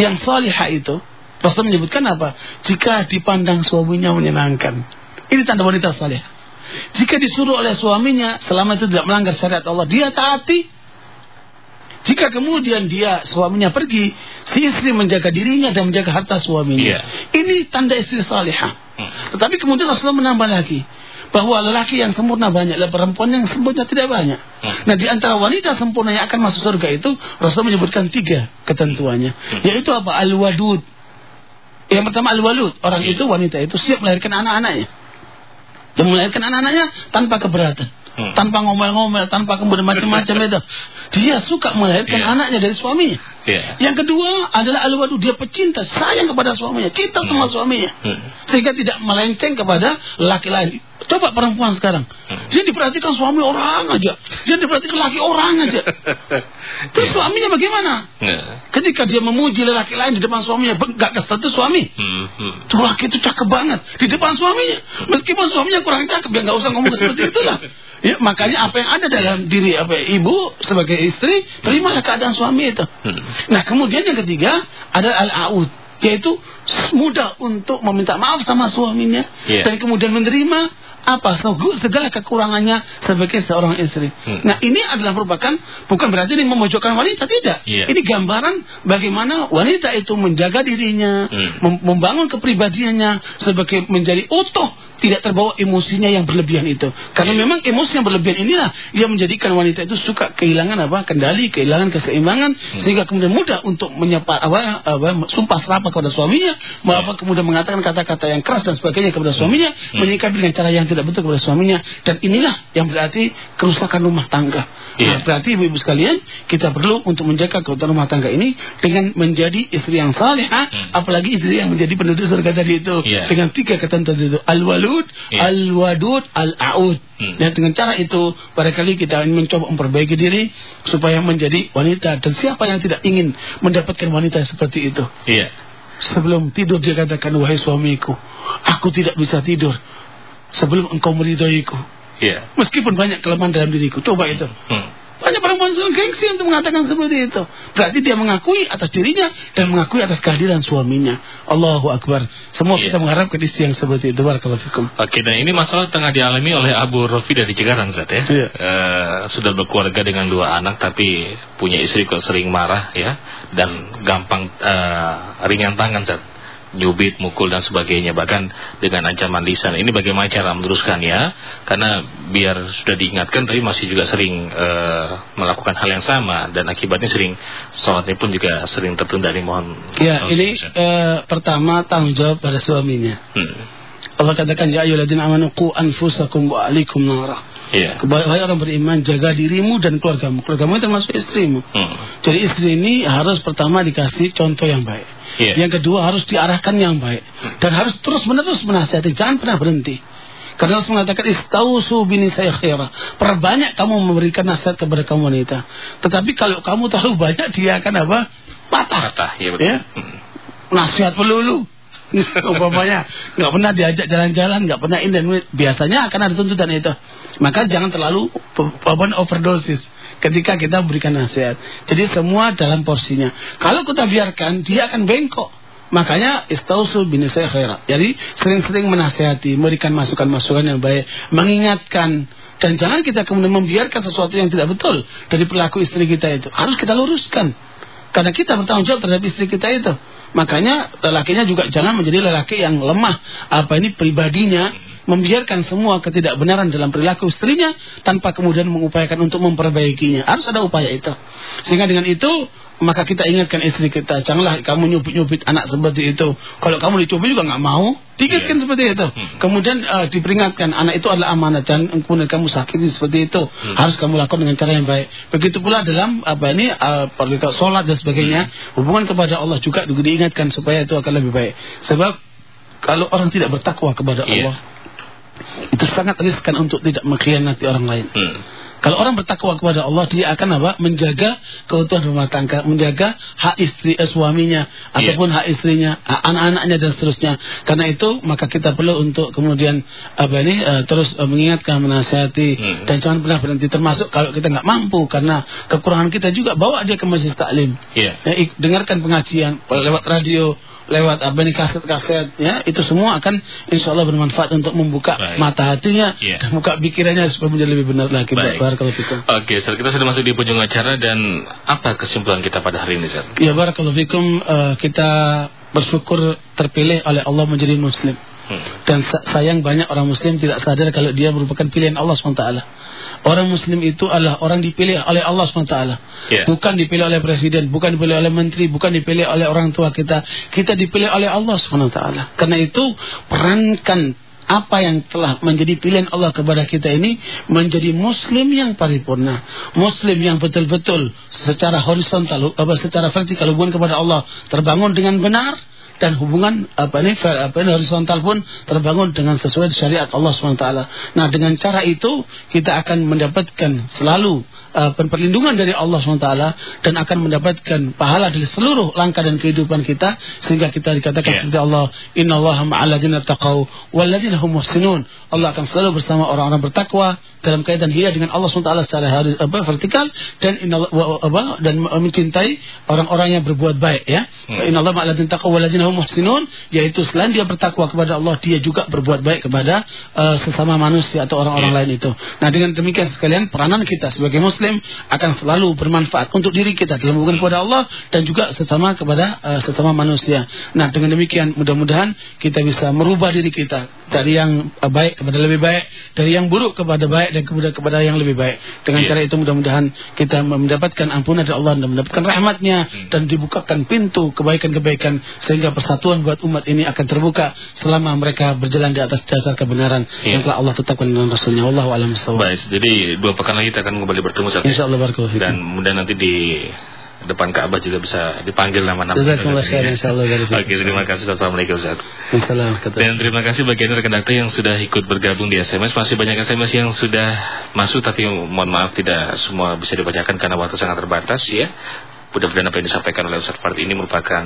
yang salihah itu Rasul menyebutkan apa? Jika dipandang suaminya menyenangkan. Ini tanda wanita salihah. Jika disuruh oleh suaminya selama itu tidak melanggar syariat Allah, dia taati. Jika kemudian dia suaminya pergi, si istri menjaga dirinya dan menjaga harta suaminya. Iya. Ini tanda istri salihah. Hmm. Tetapi kemudian Rasulullah menambah lagi bahwa lelaki yang sempurna banyak, dan perempuan yang sempurna tidak banyak. Hmm. Nah, di antara wanita sempurna yang akan masuk surga itu Rasul menyebutkan tiga ketentuannya, Hmm. yaitu apa? Al-wadud. Yang pertama al-walud, orang Iya. itu wanita itu siap melahirkan anak-anaknya. Dan melahirkan anak-anaknya tanpa keberatan. Hmm. Tanpa ngomel-ngomel, tanpa kemudian macam-macam itu. Dia suka melahirkan Iya. anaknya dari suaminya. Iya. Yang kedua adalah al-wadud, dia pecinta, sayang kepada suaminya, cinta sama suaminya. Hmm. Sehingga tidak melenceng kepada laki lain. Coba perempuan sekarang. Hmm. Dia diperhatikan suami orang aja. Dia diperhatikan laki orang aja. Terus suaminya bagaimana? Nah. Ketika dia memuji lelaki lain di depan suaminya, gak kesel itu suami. Hmm. Hmm. Tuh laki itu cakep banget di depan suaminya. Meskipun suaminya kurang cakep, ya nggak usah ngomong seperti itulah. Ya, makanya apa yang ada dalam diri apa ibu sebagai istri, terimalah keadaan suami itu. Hmm. Nah, kemudian yang ketiga ada al-aud, yaitu mudah untuk meminta maaf sama suaminya Iya. dan kemudian menerima apa segala kekurangannya sebagai seorang istri. Hmm. Nah, ini adalah merupakan bukan berarti ini memojokkan wanita tidak. Iya. Ini gambaran bagaimana wanita itu menjaga dirinya, Hmm. mem- membangun kepribadiannya sebagai menjadi utuh, tidak terbawa emosinya yang berlebihan itu. Karena Iya. memang emosi yang berlebihan inilah yang menjadikan wanita itu suka kehilangan apa? kendali, kehilangan keseimbangan Hmm. sehingga kemudian mudah untuk menyepat apa, apa sumpah serapah kepada suaminya, bapak kemudian mengatakan kata-kata yang keras dan sebagainya kepada suaminya, Hmm. menyikapi dengan cara yang tidak betul kepada suaminya, dan inilah yang berarti kerusakan rumah tangga. Iya. Nah, berarti ibu-ibu sekalian, kita perlu untuk menjaga keutuhan rumah tangga ini dengan menjadi istri yang salehah, apalagi istri yang menjadi penduduk surga tadi itu Hmm. Iya. dengan tiga ketentuan itu al-walud, Iya. al-wadud, al-aud. Hmm. Dan dengan cara itu barangkali kita ingin mencoba memperbaiki diri supaya menjadi wanita dan siapa yang tidak ingin mendapatkan wanita seperti itu. Iya. Sebelum tidur dia katakan wahai suamiku, aku tidak bisa tidur sebelum engkau meridhoiku. Iya. Meskipun banyak kelemahan dalam diriku. Coba itu. Hmm. Banyak perempuan yang gengsi untuk mengatakan seperti itu. Berarti dia mengakui atas dirinya dan mengakui atas kehadiran suaminya. Allahu Akbar. Semua Iya. kita mengharapkan istri yang seperti itu. Barakallahu. Oke, dan ini masalah tengah dialami oleh Abu Rofi dari Cikarang, Zat ya. Iya. Eh, sudah berkeluarga dengan dua anak, tapi punya istri kok sering marah ya, dan gampang eh, ringan tangan, Zat. Nyubit, mukul dan sebagainya, bahkan dengan ancaman lisan. Ini bagaimana cara meneruskannya? Karena biar sudah diingatkan, tapi masih juga sering eh, melakukan hal yang sama, dan akibatnya sering sholatnya pun juga sering tertunda. Ini mohon. Ya, ini eh, pertama tanggung jawab pada suaminya. Hmm. Allah katakan ya ayyuhalladzina amanu qu anfusakum wa ahlikum nara. Iya. Wahai orang beriman, jaga dirimu dan keluargamu. Keluargamu itu termasuk istrimu. Hmm. Jadi istri ini harus pertama dikasih contoh yang baik. Iya. Yang kedua harus diarahkan yang baik. Dan harus terus menerus menasihati. Jangan pernah berhenti. Karena Rasul mengatakan istausu bini saya khaira. Perbanyak kamu memberikan nasihat kepada kamu wanita. Tetapi kalau kamu terlalu banyak dia akan apa? Patah. Patah, ya betul. Ya. Hmm. Nasihat pelulu. Umpamanya nggak pernah diajak jalan-jalan, nggak pernah ini dan biasanya akan ada tuntutan itu. Maka jangan terlalu apa overdosis ketika kita berikan nasihat. Jadi semua dalam porsinya. Kalau kita biarkan dia akan bengkok. Makanya istausul bin saya khaira. Jadi sering-sering menasihati, memberikan masukan-masukan yang baik, mengingatkan dan jangan kita kemudian membiarkan sesuatu yang tidak betul dari perilaku istri kita itu. Harus kita luruskan. Karena kita bertanggung jawab terhadap istri kita itu. Makanya lelakinya juga jangan menjadi lelaki yang lemah. Apa ini pribadinya membiarkan semua ketidakbenaran dalam perilaku istrinya tanpa kemudian mengupayakan untuk memperbaikinya. Harus ada upaya itu. Sehingga dengan itu maka kita ingatkan istri kita, janganlah kamu nyubit-nyubit anak seperti itu. Kalau kamu dicubit juga nggak mau, diingatkan Iya. seperti itu. Hmm. Kemudian eh, diperingatkan anak itu adalah amanah, jangan kemudian kamu sakiti seperti itu. Hmm. Harus kamu lakukan dengan cara yang baik. Begitu pula dalam apa ini perkara sholat dan sebagainya, hubungan kepada Allah juga diingatkan supaya itu akan lebih baik. Sebab kalau orang tidak bertakwa kepada Iya. Allah, itu sangat riskan untuk tidak mengkhianati orang lain. Hmm. Kalau orang bertakwa kepada Allah, dia akan apa? Menjaga keutuhan rumah tangga, menjaga hak istri eh, suaminya Iya. ataupun hak istrinya, anak-anaknya dan seterusnya. Karena itu maka kita perlu untuk kemudian apa ini eh, terus eh, mengingatkan, menasihati Hmm. dan jangan pernah berhenti. Termasuk kalau kita nggak mampu karena kekurangan kita juga bawa dia ke majelis taklim. Iya. Ya, dengarkan pengajian lewat radio, lewat apa ini kaset-kaset ya itu semua akan insya Allah bermanfaat untuk membuka Baik. mata hatinya Iya. dan membuka pikirannya supaya menjadi lebih benar lagi. Baik. Fikum. Oke, Ustaz, kita sudah masuk di penghujung acara dan apa kesimpulan kita pada hari ini, Ustaz? Ya barakallahu fikum eh, kita bersyukur terpilih oleh Allah menjadi muslim. Hmm. Dan sa- sayang banyak orang muslim tidak sadar kalau dia merupakan pilihan Allah SWT. Orang muslim itu adalah orang dipilih oleh Allah SWT. Ya. Bukan dipilih oleh presiden, bukan dipilih oleh menteri, bukan dipilih oleh orang tua kita. Kita dipilih oleh Allah SWT. Karena itu perankan apa yang telah menjadi pilihan Allah kepada kita ini menjadi muslim yang paripurna, muslim yang betul-betul secara horizontal apa secara vertikal hubungan kepada Allah terbangun dengan benar dan hubungan apa ini ver- apa ini horizontal pun terbangun dengan sesuai syariat Allah SWT. Nah, dengan cara itu kita akan mendapatkan selalu uh, perlindungan dari Allah SWT dan akan mendapatkan pahala dari seluruh langkah dan kehidupan kita sehingga kita dikatakan Ya. seperti Allah, Inna Allah ma'alladzina taqaw walladzina hum muhsinun. Allah akan selalu bersama orang-orang bertakwa dalam kaitan dia dengan Allah SWT secara haris, apa, vertikal dan inna wa- apa, dan mencintai orang-orang yang berbuat baik ya. Hmm. Inna Allah ma'alladzina taqaw walladzina hum muhsinun yaitu selain dia bertakwa kepada Allah dia juga berbuat baik kepada uh, sesama manusia atau orang-orang Ya. lain itu. Nah, dengan demikian sekalian peranan kita sebagai muslim akan selalu bermanfaat untuk diri kita dalam hubungan kepada Allah dan juga sesama kepada uh, sesama manusia. Nah, dengan demikian mudah-mudahan kita bisa merubah diri kita dari yang uh, baik kepada lebih baik, dari yang buruk kepada baik dan kemudian kepada yang lebih baik. Dengan Ya. cara itu mudah-mudahan kita mendapatkan ampunan dari Allah dan mendapatkan rahmatnya Hmm. dan dibukakan pintu kebaikan-kebaikan sehingga persatuan buat umat ini akan terbuka selama mereka berjalan di atas dasar kebenaran Iya. yang telah Allah tetapkan dengan Rasulnya. Allah alam Baik, jadi dua pekan lagi kita akan kembali bertemu Ustaz. Insya Allah barakallahu. Dan kemudian nanti di depan Ka'bah juga bisa dipanggil nama-nama. Jazakumullah khair, insyaallah, Oke, terima kasih. Assalamualaikum Ustaz. Assalamualaikum. Dan terima kasih bagi anda rekan yang sudah ikut bergabung di SMS. Masih banyak SMS yang sudah masuk, tapi mohon maaf tidak semua bisa dibacakan karena waktu sangat terbatas ya. Mudah-mudahan apa yang disampaikan oleh Ustaz Fard ini merupakan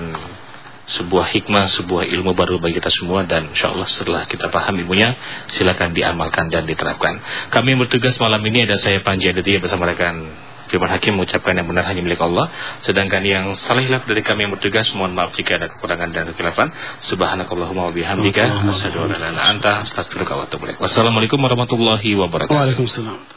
sebuah hikmah, sebuah ilmu baru bagi kita semua dan insya Allah setelah kita paham ilmunya silakan diamalkan dan diterapkan. Kami yang bertugas malam ini ada saya Panji Aditya bersama rekan Firman Hakim mengucapkan yang benar hanya milik Allah Sedangkan yang salah hilaf dari kami yang bertugas Mohon maaf jika ada kekurangan dan kekilafan Subhanakallahumma wa bihamdika Asyadu ala anta Astagfirullah wa atubu ilaik. Wassalamualaikum warahmatullahi wabarakatuh Waalaikumsalam.